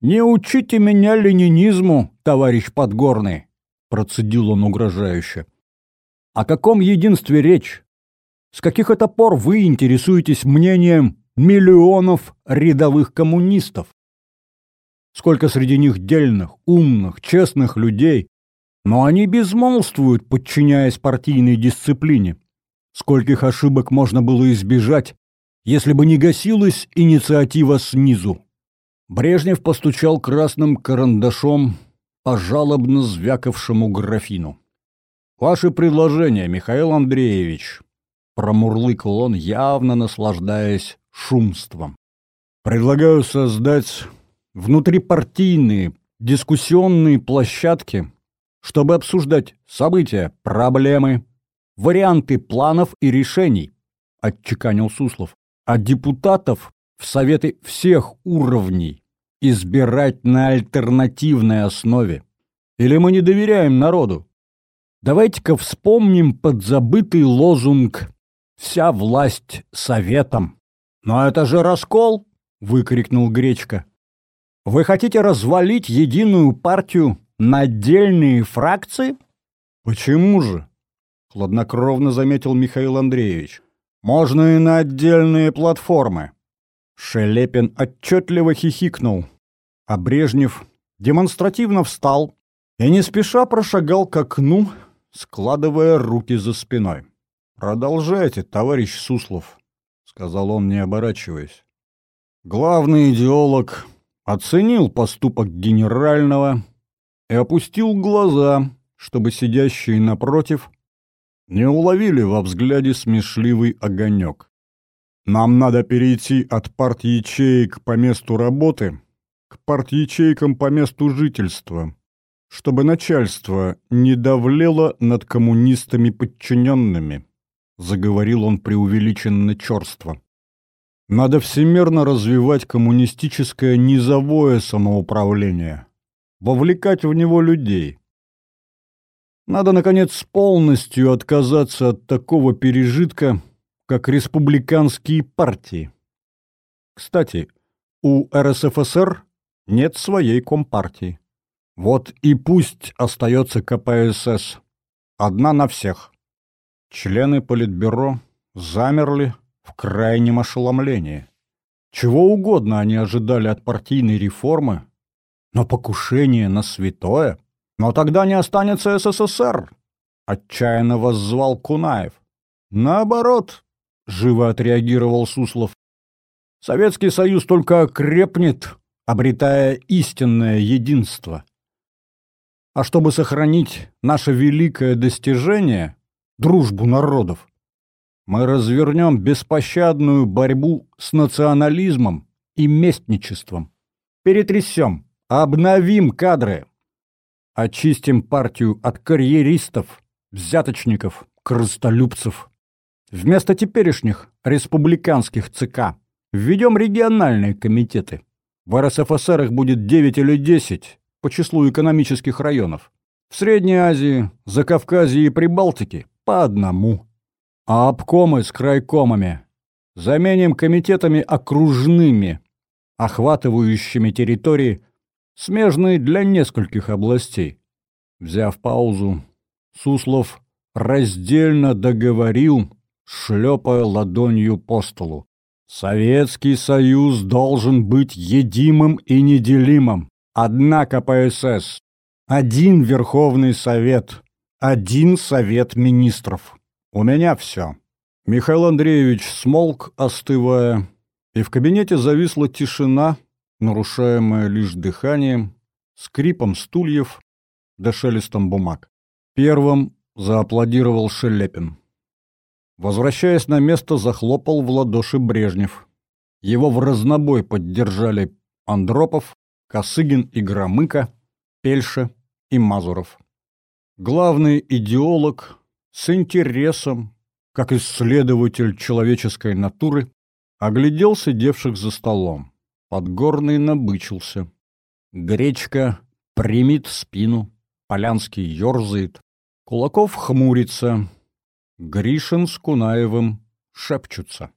«Не учите меня ленинизму, товарищ Подгорный!» Процедил он угрожающе. «О каком единстве речь? С каких это пор вы интересуетесь мнением миллионов рядовых коммунистов? Сколько среди них дельных, умных, честных людей, но они безмолвствуют, подчиняясь партийной дисциплине. Скольких ошибок можно было избежать, если бы не гасилась инициатива снизу. Брежнев постучал красным карандашом по жалобно звякавшему графину. «Ваши предложения, Михаил Андреевич», — промурлыкал он, явно наслаждаясь шумством. «Предлагаю создать внутрипартийные дискуссионные площадки, чтобы обсуждать события, проблемы, варианты планов и решений», — отчеканил Суслов, «а депутатов в советы всех уровней избирать на альтернативной основе. Или мы не доверяем народу? Давайте-ка вспомним подзабытый лозунг «Вся власть советом». «Но это же раскол!» — выкрикнул Гречка. «Вы хотите развалить единую партию на отдельные фракции?» «Почему же?» — хладнокровно заметил Михаил Андреевич. «Можно и на отдельные платформы». Шелепин отчетливо хихикнул, а Брежнев демонстративно встал и не спеша прошагал к окну, складывая руки за спиной. «Продолжайте, товарищ Суслов», — сказал он, не оборачиваясь. Главный идеолог оценил поступок генерального и опустил глаза, чтобы сидящие напротив не уловили во взгляде смешливый огонек. Нам надо перейти от парт-ячеек по месту работы к парт-ячейкам по месту жительства, чтобы начальство не давлело над коммунистами подчиненными, заговорил он преувеличенно черство. Надо всемерно развивать коммунистическое низовое самоуправление, вовлекать в него людей. Надо, наконец, полностью отказаться от такого пережитка, как республиканские партии. Кстати, у РСФСР нет своей компартии. Вот и пусть остается КПСС. Одна на всех. Члены Политбюро замерли в крайнем ошеломлении. Чего угодно они ожидали от партийной реформы, но покушение на святое. Но тогда не останется СССР, отчаянно воззвал Кунаев. Наоборот, живо отреагировал Суслов. Советский Союз только крепнет, обретая истинное единство. А чтобы сохранить наше великое достижение, дружбу народов, мы развернем беспощадную борьбу с национализмом и местничеством. Перетрясем, обновим кадры, очистим партию от карьеристов, взяточников, крыстолюбцев. Вместо теперешних республиканских ЦК введем региональные комитеты. В РСФСР их будет 9 или 10 по числу экономических районов. В Средней Азии, Закавказье и Прибалтике по одному. А обкомы с крайкомами заменим комитетами окружными, охватывающими территории, смежные для нескольких областей. Взяв паузу, Суслов раздельно договорил шлепая ладонью по столу. Советский Союз должен быть едимым и неделимым. Одна КПСС, один Верховный Совет, один Совет Министров. У меня все. Михаил Андреевич смолк, остывая, и в кабинете зависла тишина, нарушаемая лишь дыханием, скрипом стульев да шелестом бумаг. Первым зааплодировал Шелепин. Возвращаясь на место, захлопал в ладоши Брежнев. Его в разнобой поддержали Андропов, Косыгин и Громыко, Пельша и Мазуров. Главный идеолог с интересом, как исследователь человеческой натуры, оглядел сидевших за столом. Подгорный набычился. Гречка примит спину, Полянский ерзает, Кулаков хмурится, Гришин с Кунаевым шепчутся.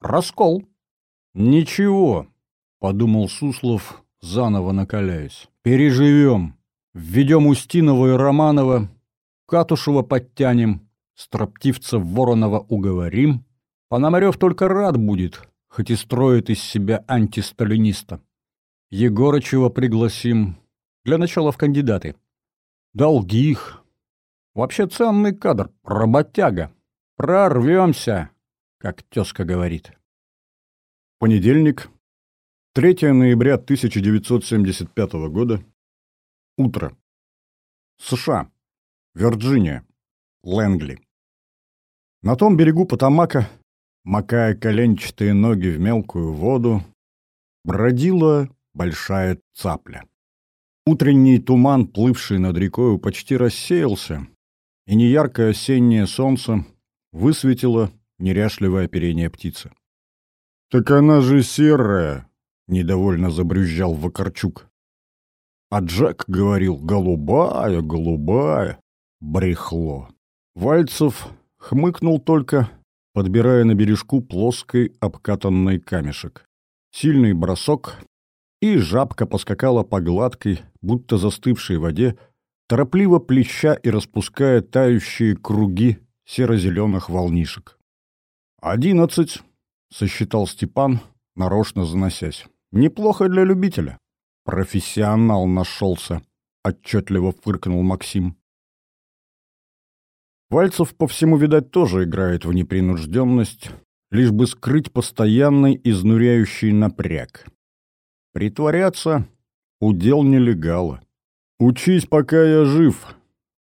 Раскол. Ничего, подумал Суслов, заново накаляясь. Переживем. Введем Устинова и Романова, Катушева подтянем, Строптивца Воронова уговорим. Пономарев только рад будет, хоть и строит из себя антисталиниста. Егорычева пригласим. Для начала в кандидаты. Долгих. Вообще ценный кадр, работяга. Прорвемся, как тезка говорит. Понедельник, 3 ноября 1975 года. Утро. США. Вирджиния. Лэнгли. На том берегу Потамака, макая коленчатые ноги в мелкую воду, бродила большая цапля. Утренний туман, плывший над рекою, почти рассеялся, и неяркое осеннее солнце высветило неряшливое оперение птицы. «Так она же серая!» — недовольно забрюзжал Вакарчук. А Джек говорил «голубая, голубая». Брехло. Вальцев хмыкнул только, подбирая на бережку плоской обкатанный камешек. Сильный бросок, и жабка поскакала по гладкой, будто застывшей воде, торопливо плеща и распуская тающие круги серо-зеленых волнишек. «Одиннадцать», — сосчитал Степан, нарочно заносясь. «Неплохо для любителя». «Профессионал нашелся», — отчетливо фыркнул Максим. Вальцев, по всему, видать, тоже играет в непринужденность, лишь бы скрыть постоянный изнуряющий напряг. Притворяться — удел нелегала. «Учись, пока я жив!»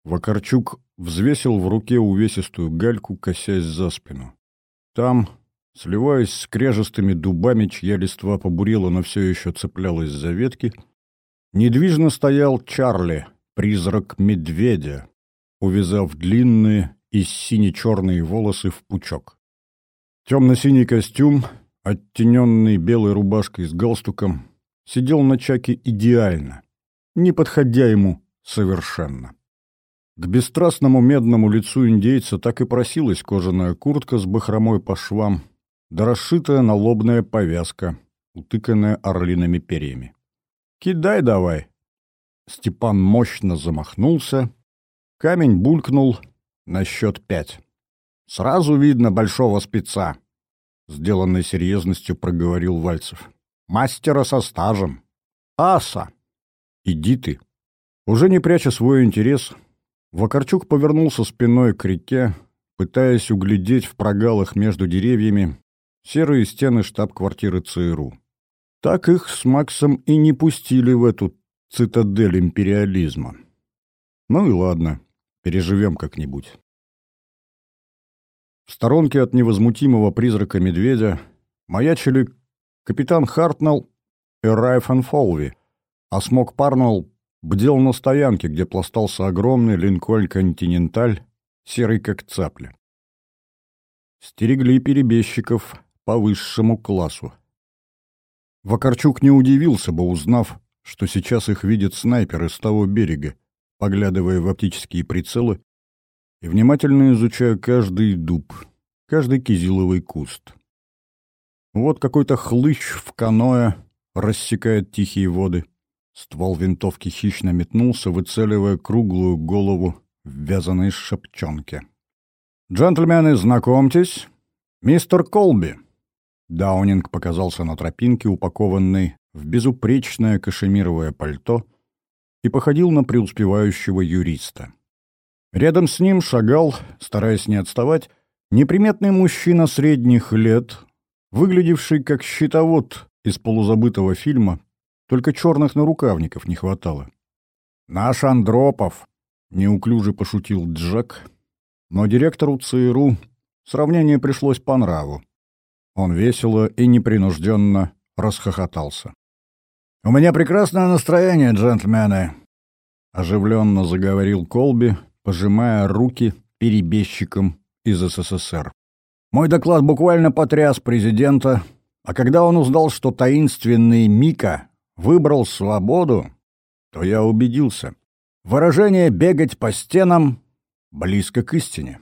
Вакарчук взвесил в руке увесистую гальку, косясь за спину. Там, сливаясь с кряжестыми дубами, чья листва побурела, но все еще цеплялась за ветки, недвижно стоял Чарли, призрак медведя, увязав длинные и сине-черные волосы в пучок. Темно-синий костюм, оттененный белой рубашкой с галстуком, сидел на Чаке идеально, не подходя ему совершенно. К бесстрастному медному лицу индейца так и просилась кожаная куртка с бахромой по швам, да расшитая налобная повязка, утыканная орлиными перьями. «Кидай давай!» Степан мощно замахнулся, Камень булькнул на счет пять. «Сразу видно большого спеца», — сделанной серьезностью проговорил Вальцев. «Мастера со стажем. Аса!» «Иди ты!» Уже не пряча свой интерес, Вакарчук повернулся спиной к реке, пытаясь углядеть в прогалах между деревьями серые стены штаб-квартиры ЦРУ. Так их с Максом и не пустили в эту цитадель империализма. Ну и ладно. Переживем как-нибудь. В сторонке от невозмутимого призрака медведя маячили капитан Хартнелл и Райфен Фолви, а Смок Парнелл бдел на стоянке, где пластался огромный Линкольн Континенталь, серый как цапля. Стерегли перебежчиков по высшему классу. Вакарчук не удивился бы, узнав, что сейчас их видят снайперы с того берега, поглядывая в оптические прицелы и внимательно изучая каждый дуб, каждый кизиловый куст. Вот какой-то хлыщ в каноэ рассекает тихие воды. Ствол винтовки хищно метнулся, выцеливая круглую голову в вязаной шапчонке. «Джентльмены, знакомьтесь, мистер Колби!» Даунинг показался на тропинке, упакованный в безупречное кашемировое пальто, и походил на преуспевающего юриста. Рядом с ним шагал, стараясь не отставать, неприметный мужчина средних лет, выглядевший как щитовод из полузабытого фильма, только черных нарукавников не хватало. «Наш Андропов!» — неуклюже пошутил Джек, но директору ЦРУ сравнение пришлось по нраву. Он весело и непринужденно расхохотался. «У меня прекрасное настроение, джентльмены!» — оживленно заговорил Колби, пожимая руки перебежчикам из СССР. «Мой доклад буквально потряс президента, а когда он узнал, что таинственный Мика выбрал свободу, то я убедился. Выражение «бегать по стенам» близко к истине.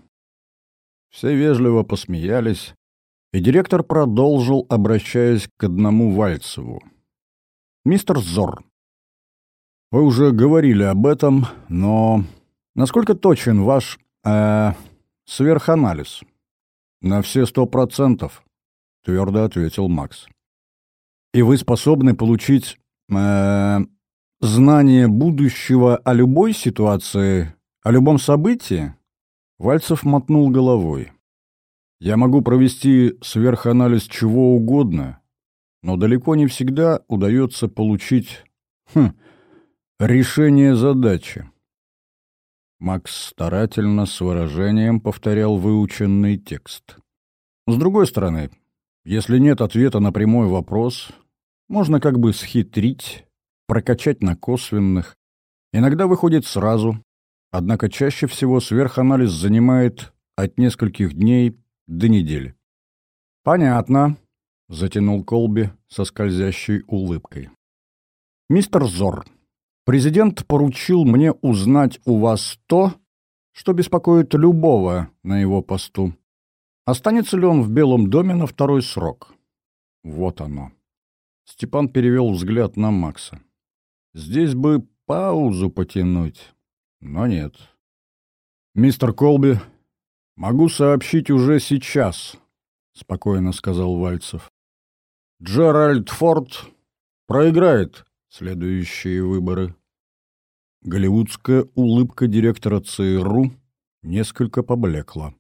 Все вежливо посмеялись, и директор продолжил, обращаясь к одному Вальцеву. «Мистер Зор, вы уже говорили об этом, но насколько точен ваш э, сверханализ?» «На все сто процентов», — твердо ответил Макс. «И вы способны получить э, знание будущего о любой ситуации, о любом событии?» Вальцев мотнул головой. Я могу провести сверханализ чего угодно, но далеко не всегда удается получить хм, решение задачи. Макс старательно с выражением повторял выученный текст. С другой стороны, если нет ответа на прямой вопрос, можно как бы схитрить, прокачать на косвенных. Иногда выходит сразу, однако чаще всего сверханализ занимает от нескольких дней до недели. «Понятно», — затянул Колби со скользящей улыбкой. «Мистер Зор, президент поручил мне узнать у вас то, что беспокоит любого на его посту. Останется ли он в Белом доме на второй срок?» «Вот оно». Степан перевел взгляд на Макса. «Здесь бы паузу потянуть, но нет». «Мистер Колби, «Могу сообщить уже сейчас», — спокойно сказал Вальцев. «Джеральд Форд проиграет следующие выборы». Голливудская улыбка директора ЦРУ несколько поблекла.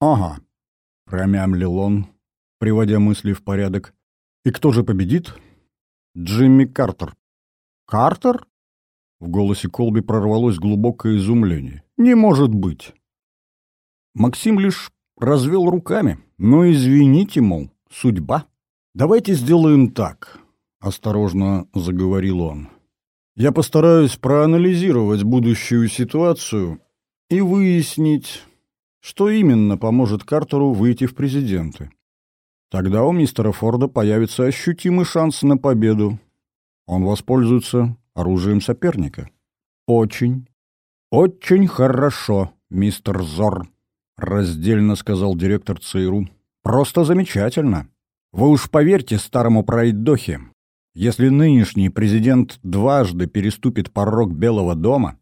«Ага», — промямлил он, приводя мысли в порядок. «И кто же победит?» «Джимми Картер». «Картер?» В голосе Колби прорвалось глубокое изумление. «Не может быть!» Максим лишь развел руками. «Ну, извините, мол, судьба». «Давайте сделаем так», — осторожно заговорил он. «Я постараюсь проанализировать будущую ситуацию и выяснить, что именно поможет Картеру выйти в президенты. Тогда у мистера Форда появится ощутимый шанс на победу. Он воспользуется оружием соперника. Очень, очень хорошо, мистер Зор. — раздельно сказал директор ЦРУ. «Просто замечательно. Вы уж поверьте старому пройдохе, если нынешний президент дважды переступит порог Белого дома,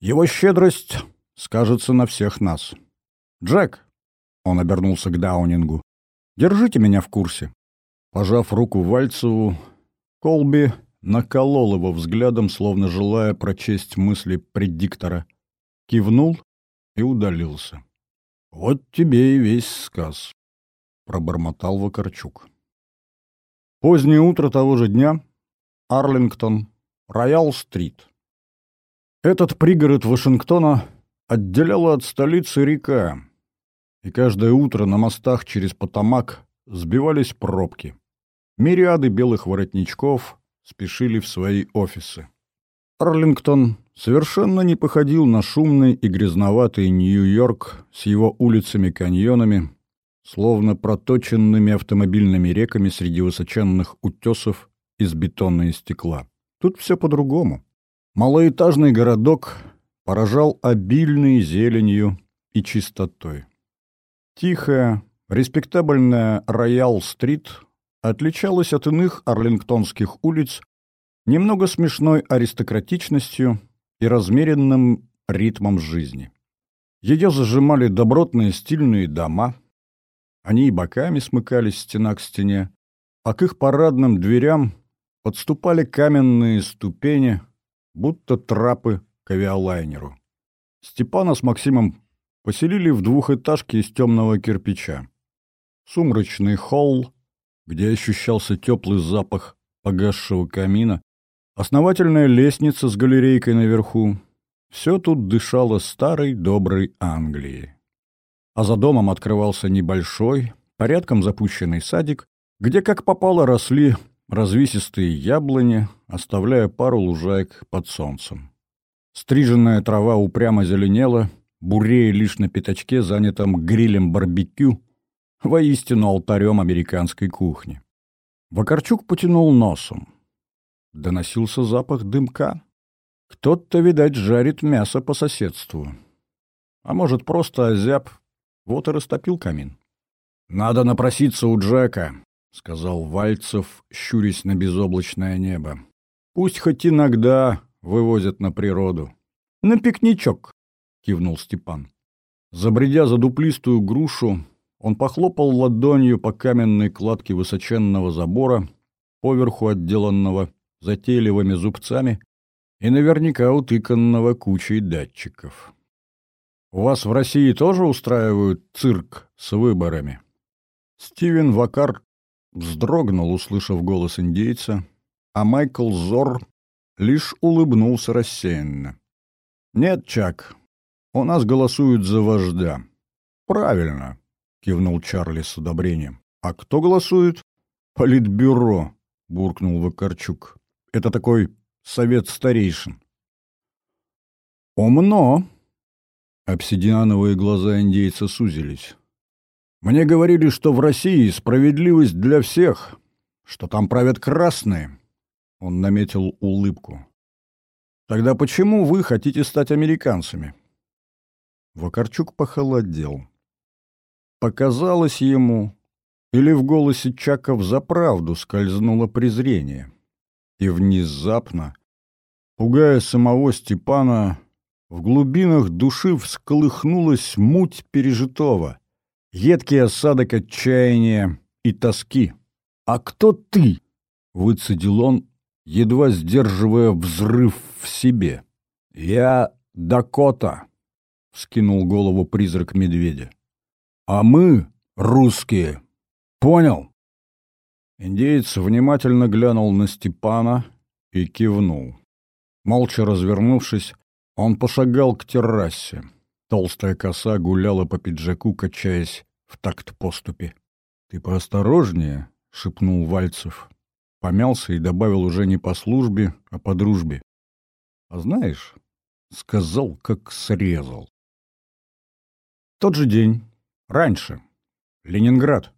его щедрость скажется на всех нас. Джек!» — он обернулся к Даунингу. «Держите меня в курсе». Пожав руку Вальцеву, Колби наколол его взглядом, словно желая прочесть мысли предиктора, кивнул и удалился. «Вот тебе и весь сказ», — пробормотал Вакарчук. Позднее утро того же дня. Арлингтон, Роял-стрит. Этот пригород Вашингтона отделяла от столицы река, и каждое утро на мостах через Потамак сбивались пробки. Мириады белых воротничков спешили в свои офисы. Арлингтон совершенно не походил на шумный и грязноватый Нью-Йорк с его улицами-каньонами, словно проточенными автомобильными реками среди высоченных утесов из бетона и стекла. Тут все по-другому. Малоэтажный городок поражал обильной зеленью и чистотой. Тихая, респектабельная Роял-стрит отличалась от иных арлингтонских улиц немного смешной аристократичностью и размеренным ритмом жизни. Ее зажимали добротные стильные дома, Они и боками смыкались стена к стене, а к их парадным дверям подступали каменные ступени, будто трапы к авиалайнеру. Степана с Максимом поселили в двухэтажке из темного кирпича. Сумрачный холл, где ощущался теплый запах погасшего камина, основательная лестница с галерейкой наверху. Все тут дышало старой доброй Англией. А за домом открывался небольшой, порядком запущенный садик, где как попало росли развесистые яблони, оставляя пару лужаек под солнцем. Стриженная трава упрямо зеленела, бурея лишь на пятачке, занятом грилем барбекю, воистину алтарем американской кухни. Вакарчук потянул носом. Доносился запах дымка. Кто-то, видать, жарит мясо по соседству. А может, просто озяб, вот и растопил камин. «Надо напроситься у Джека», — сказал Вальцев, щурясь на безоблачное небо. «Пусть хоть иногда вывозят на природу». «На пикничок», — кивнул Степан. Забредя за дуплистую грушу, он похлопал ладонью по каменной кладке высоченного забора, поверху отделанного затейливыми зубцами и наверняка утыканного кучей датчиков. «У вас в России тоже устраивают цирк с выборами?» Стивен Вакар вздрогнул, услышав голос индейца, а Майкл Зор лишь улыбнулся рассеянно. «Нет, Чак, у нас голосуют за вождя». «Правильно», — кивнул Чарли с одобрением. «А кто голосует?» «Политбюро», — буркнул Вакарчук. «Это такой совет старейшин». «Умно», — обсидиановые глаза индейца сузились. Мне говорили, что в России справедливость для всех, что там правят красные. Он наметил улыбку. Тогда почему вы хотите стать американцами? Вакарчук похолодел. Показалось ему, или в голосе Чака взаправду скользнуло презрение. И внезапно, пугая самого Степана, в глубинах души всколыхнулась муть пережитого — едкий осадок отчаяния и тоски. «А кто ты?» — выцедил он, едва сдерживая взрыв в себе. «Я Дакота», — скинул голову призрак медведя. «А мы русские. Понял?» Индеец внимательно глянул на Степана и кивнул. Молча развернувшись, он пошагал к террасе. Толстая коса гуляла по пиджаку, качаясь в такт поступи. «Ты поосторожнее», — шепнул Вальцев. Помялся и добавил уже не по службе, а по дружбе. «А знаешь, сказал, как срезал». Тот же день, раньше, Ленинград,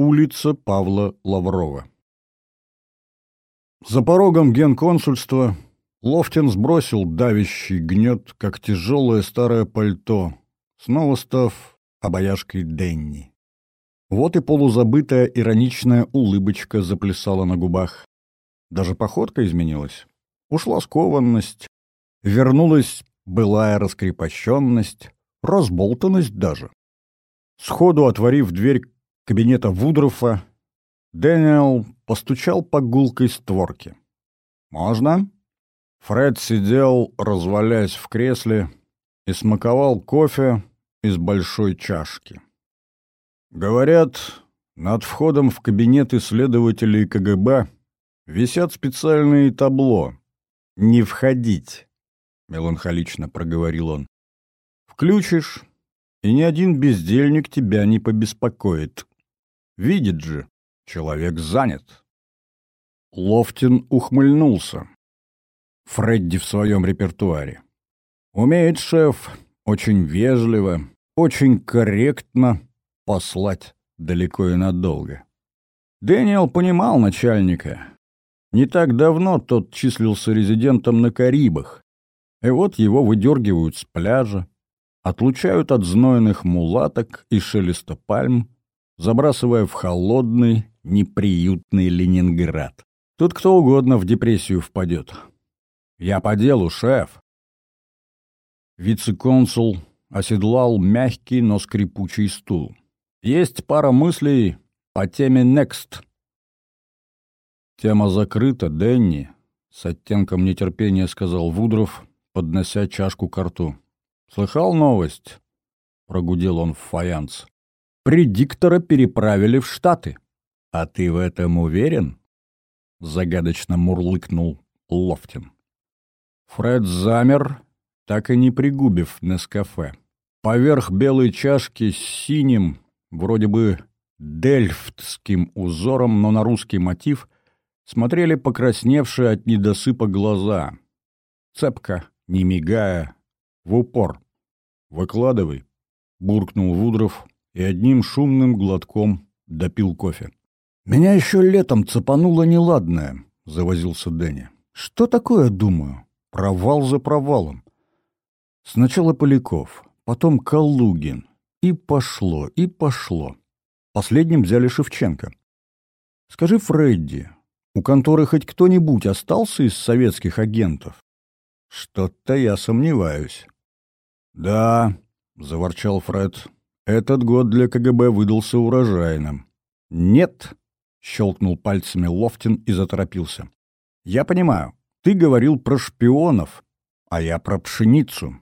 улица Павла Лаврова. За порогом генконсульства Лофтин сбросил давящий гнет, как тяжелое старое пальто, снова став обаяшкой Денни. Вот и полузабытая ироничная улыбочка заплясала на губах. Даже походка изменилась. Ушла скованность, вернулась былая раскрепощенность, разболтанность даже. Сходу отворив дверь кабинета Вудрофа, Дэниел постучал по гулкой створке. «Можно?» Фред сидел, развалясь в кресле, и смаковал кофе из большой чашки. Говорят, над входом в кабинет исследователей КГБ висят специальные табло «Не входить», — меланхолично проговорил он. «Включишь, и ни один бездельник тебя не побеспокоит. Видит же, человек занят». Лофтин ухмыльнулся. Фредди в своем репертуаре. Умеет шеф очень вежливо, очень корректно послать далеко и надолго. Дэниел понимал начальника. Не так давно тот числился резидентом на Карибах. И вот его выдергивают с пляжа, отлучают от знойных мулаток и шелеста пальм, забрасывая в холодный, неприютный Ленинград. Тут кто угодно в депрессию впадет. «Я по делу, шеф!» Вице-консул оседлал мягкий, но скрипучий стул. Есть пара мыслей по теме Next. Тема закрыта, Дэнни, с оттенком нетерпения сказал Вудров, поднося чашку к рту. Слыхал новость? Прогудел он в фаянс. Предиктора переправили в Штаты. А ты в этом уверен? Загадочно мурлыкнул Лофтин. Фред замер, так и не пригубив Нескафе. Поверх белой чашки с синим, вроде бы дельфтским узором, но на русский мотив, смотрели покрасневшие от недосыпа глаза. Цепко, не мигая, в упор. «Выкладывай», — буркнул Вудров и одним шумным глотком допил кофе. «Меня еще летом цепануло неладное», — завозился Дэнни. «Что такое, думаю? Провал за провалом. Сначала Поляков, потом Калугин. И пошло, и пошло. Последним взяли Шевченко. Скажи, Фредди, у конторы хоть кто-нибудь остался из советских агентов? Что-то я сомневаюсь. Да, заворчал Фред, этот год для КГБ выдался урожайным. Нет, щелкнул пальцами Лофтин и заторопился. Я понимаю, ты говорил про шпионов, а я про пшеницу.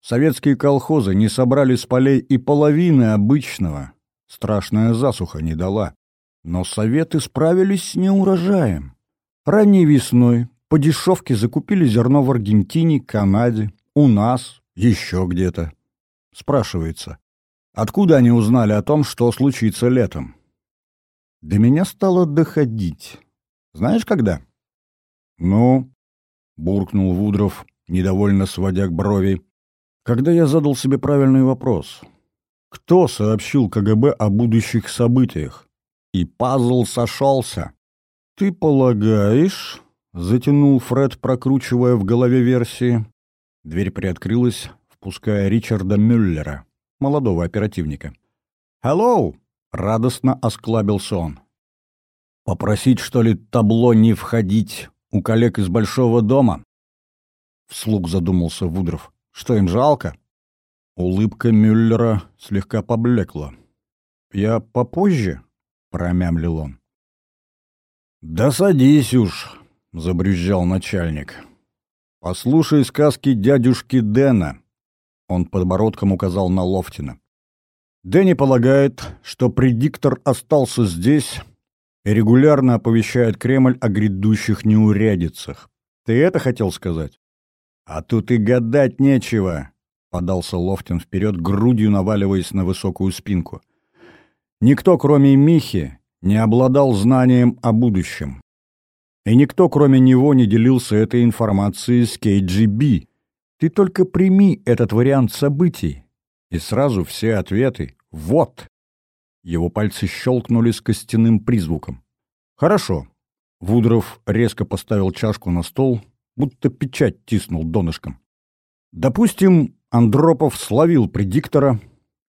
Советские колхозы не собрали с полей и половины обычного. Страшная засуха не дала. Но советы справились с неурожаем. Ранней весной по дешевке закупили зерно в Аргентине, Канаде, у нас, еще где-то. Спрашивается, откуда они узнали о том, что случится летом? До меня стало доходить. Знаешь, когда? «Ну?» — буркнул Вудров, недовольно сводя к брови. «Когда я задал себе правильный вопрос. Кто сообщил КГБ о будущих событиях? И пазл сошелся. Ты полагаешь...» — затянул Фред, прокручивая в голове версии. Дверь приоткрылась, впуская Ричарда Мюллера, молодого оперативника. «Hello!» — радостно осклабился он. «Попросить, что ли, табло не входить у коллег из большого дома. Вслух задумался Вудров. Что им жалко? Улыбка Мюллера слегка поблекла. «Я попозже?» — промямлил он. «Да садись уж», — забрюзжал начальник. «Послушай сказки дядюшки Дэна». Он подбородком указал на Лофтина. Дэнни полагает, что предиктор остался здесь и регулярно оповещает Кремль о грядущих неурядицах. Ты это хотел сказать? А тут и гадать нечего, подался Лофтин вперед, грудью наваливаясь на высокую спинку. Никто, кроме Михи, не обладал знанием о будущем. И никто, кроме него, не делился этой информацией с KGB. Ты только прими этот вариант событий, и сразу все ответы «вот». Его пальцы щелкнули с костяным призвуком. «Хорошо». Вудров резко поставил чашку на стол, будто печать тиснул донышком. «Допустим, Андропов словил предиктора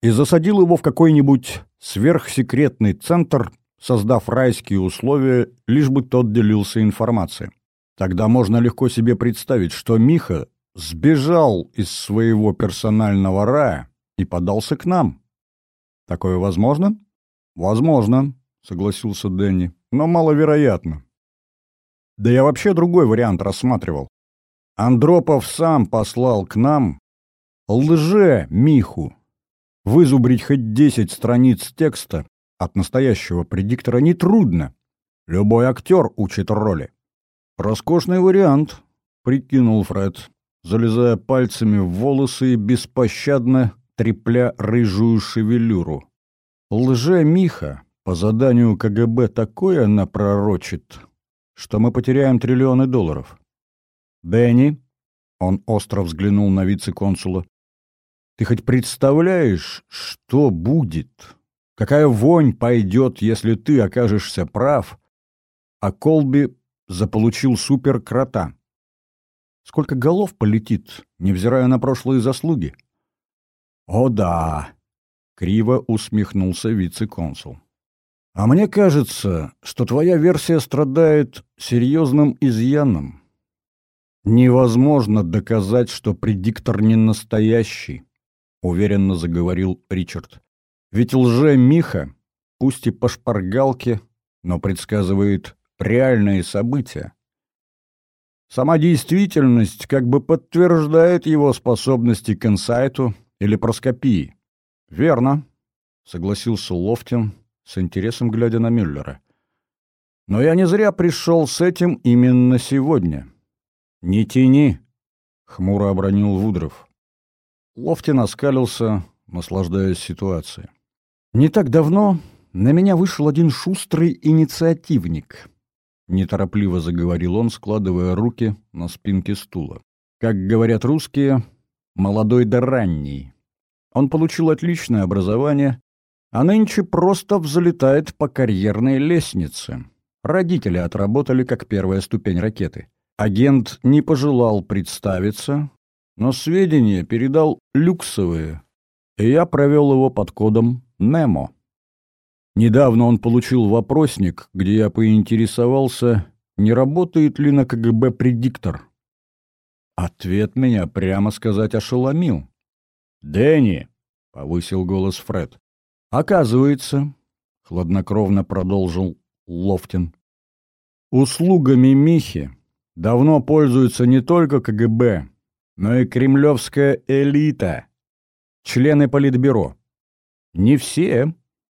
и засадил его в какой-нибудь сверхсекретный центр, создав райские условия, лишь бы тот делился информацией. Тогда можно легко себе представить, что Миха сбежал из своего персонального рая и подался к нам. Такое возможно? «Возможно», — согласился Дэнни, — «но маловероятно». «Да я вообще другой вариант рассматривал. Андропов сам послал к нам лже-миху. Вызубрить хоть десять страниц текста от настоящего предиктора нетрудно. Любой актер учит роли. «Роскошный вариант», — прикинул Фред, залезая пальцами в волосы и беспощадно трепля рыжую шевелюру. Лже-Миха по заданию КГБ такое напророчит, что мы потеряем триллионы долларов. Дэнни, он остро взглянул на вице-консула, ты хоть представляешь, что будет? Какая вонь пойдет, если ты окажешься прав, а Колби заполучил суперкрота? Сколько голов полетит, невзирая на прошлые заслуги? О да, Криво усмехнулся вице-консул. «А мне кажется, что твоя версия страдает серьезным изъяном. Невозможно доказать, что предиктор не настоящий», — уверенно заговорил Ричард. Ведь лже-Миха, пусть и по шпаргалке, но предсказывает реальные события. Сама действительность как бы подтверждает его способности к инсайту или проскопии. «Верно», — согласился Лофтин, с интересом глядя на Мюллера. «Но я не зря пришел с этим именно сегодня». «Не тяни», — хмуро обронил Вудров. Лофтин оскалился, наслаждаясь ситуацией. «Не так давно на меня вышел один шустрый инициативник», — неторопливо заговорил он, складывая руки на спинке стула. «Как говорят русские, молодой да ранний. Он получил отличное образование, а нынче просто взлетает по карьерной лестнице. Родители отработали как первая ступень ракеты. Агент не пожелал представиться, но сведения передал люксовые, и я провел его под кодом «Немо». Недавно он получил вопросник, где я поинтересовался, не работает ли на КГБ предиктор. Ответ меня, прямо сказать, ошеломил. «Дэнни!» — повысил голос Фред. «Оказывается», — хладнокровно продолжил Лофтин, «услугами Михи давно пользуются не только КГБ, но и кремлевская элита, члены Политбюро. Не все,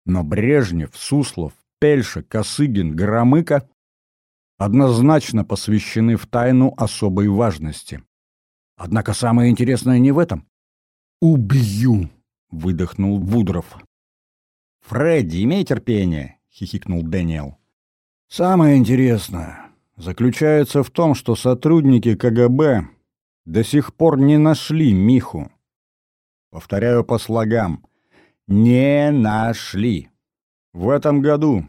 но Брежнев, Суслов, Пельша, Косыгин, Громыко однозначно посвящены в тайну особой важности. Однако самое интересное не в этом. «Убью!» — выдохнул Вудров. «Фредди, имей терпение!» — хихикнул Дэниел. «Самое интересное заключается в том, что сотрудники КГБ до сих пор не нашли Миху. Повторяю по слогам. Не нашли. В этом году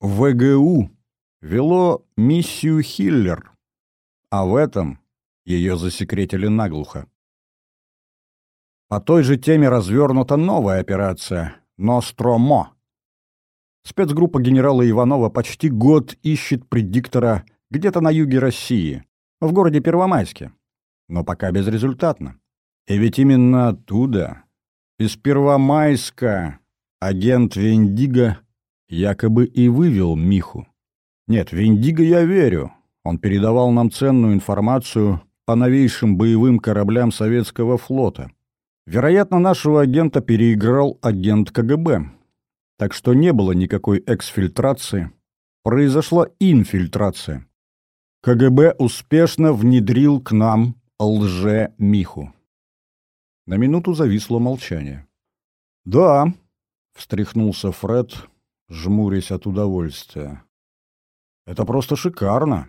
ВГУ вело миссию «Хиллер», а в этом ее засекретили наглухо. По той же теме развернута новая операция «Ностромо». Спецгруппа генерала Иванова почти год ищет предиктора где-то на юге России, в городе Первомайске, но пока безрезультатно. И ведь именно оттуда, из Первомайска, агент Вендиго якобы и вывел Миху. Нет, Вендиго я верю. Он передавал нам ценную информацию по новейшим боевым кораблям советского флота. Вероятно, нашего агента переиграл агент КГБ. Так что не было никакой эксфильтрации. Произошла инфильтрация. КГБ успешно внедрил к нам лже-Миху. На минуту зависло молчание. «Да», — встряхнулся Фред, жмурясь от удовольствия. «Это просто шикарно.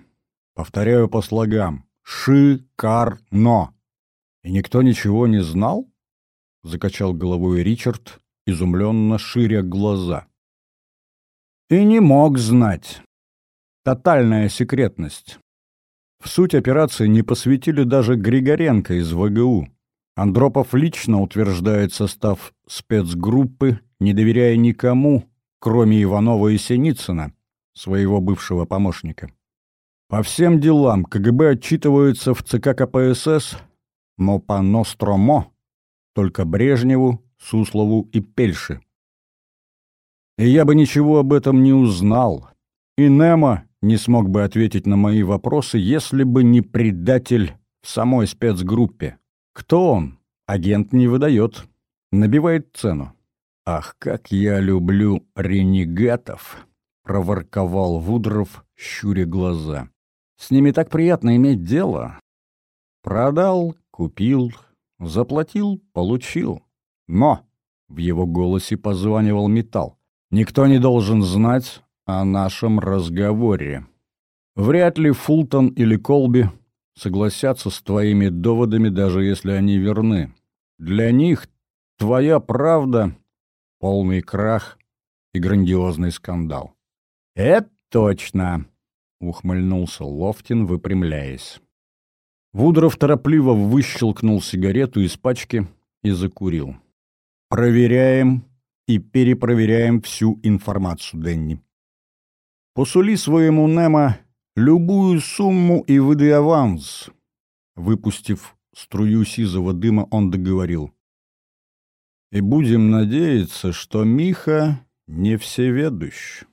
Повторяю по слогам. Шикарно. И никто ничего не знал?» — закачал головой Ричард, изумленно ширя глаза. «И не мог знать. Тотальная секретность. В суть операции не посвятили даже Григоренко из ВГУ. Андропов лично утверждает состав спецгруппы, не доверяя никому, кроме Иванова и Синицына, своего бывшего помощника. По всем делам КГБ отчитывается в ЦК КПСС, но по Ностромо только Брежневу, Суслову и Пельше. И я бы ничего об этом не узнал. И Немо не смог бы ответить на мои вопросы, если бы не предатель в самой спецгруппе. Кто он? Агент не выдает. Набивает цену. «Ах, как я люблю ренегатов!» — проворковал Вудров, щуря глаза. «С ними так приятно иметь дело. Продал, купил, Заплатил — получил. Но, — в его голосе позванивал металл, — никто не должен знать о нашем разговоре. Вряд ли Фултон или Колби согласятся с твоими доводами, даже если они верны. Для них твоя правда — полный крах и грандиозный скандал. — Это точно! — ухмыльнулся Лофтин, выпрямляясь. Вудров торопливо выщелкнул сигарету из пачки и закурил. «Проверяем и перепроверяем всю информацию, Денни. Посули своему Немо любую сумму и выдай аванс». Выпустив струю сизого дыма, он договорил. И будем надеяться, что Миха не всеведущ.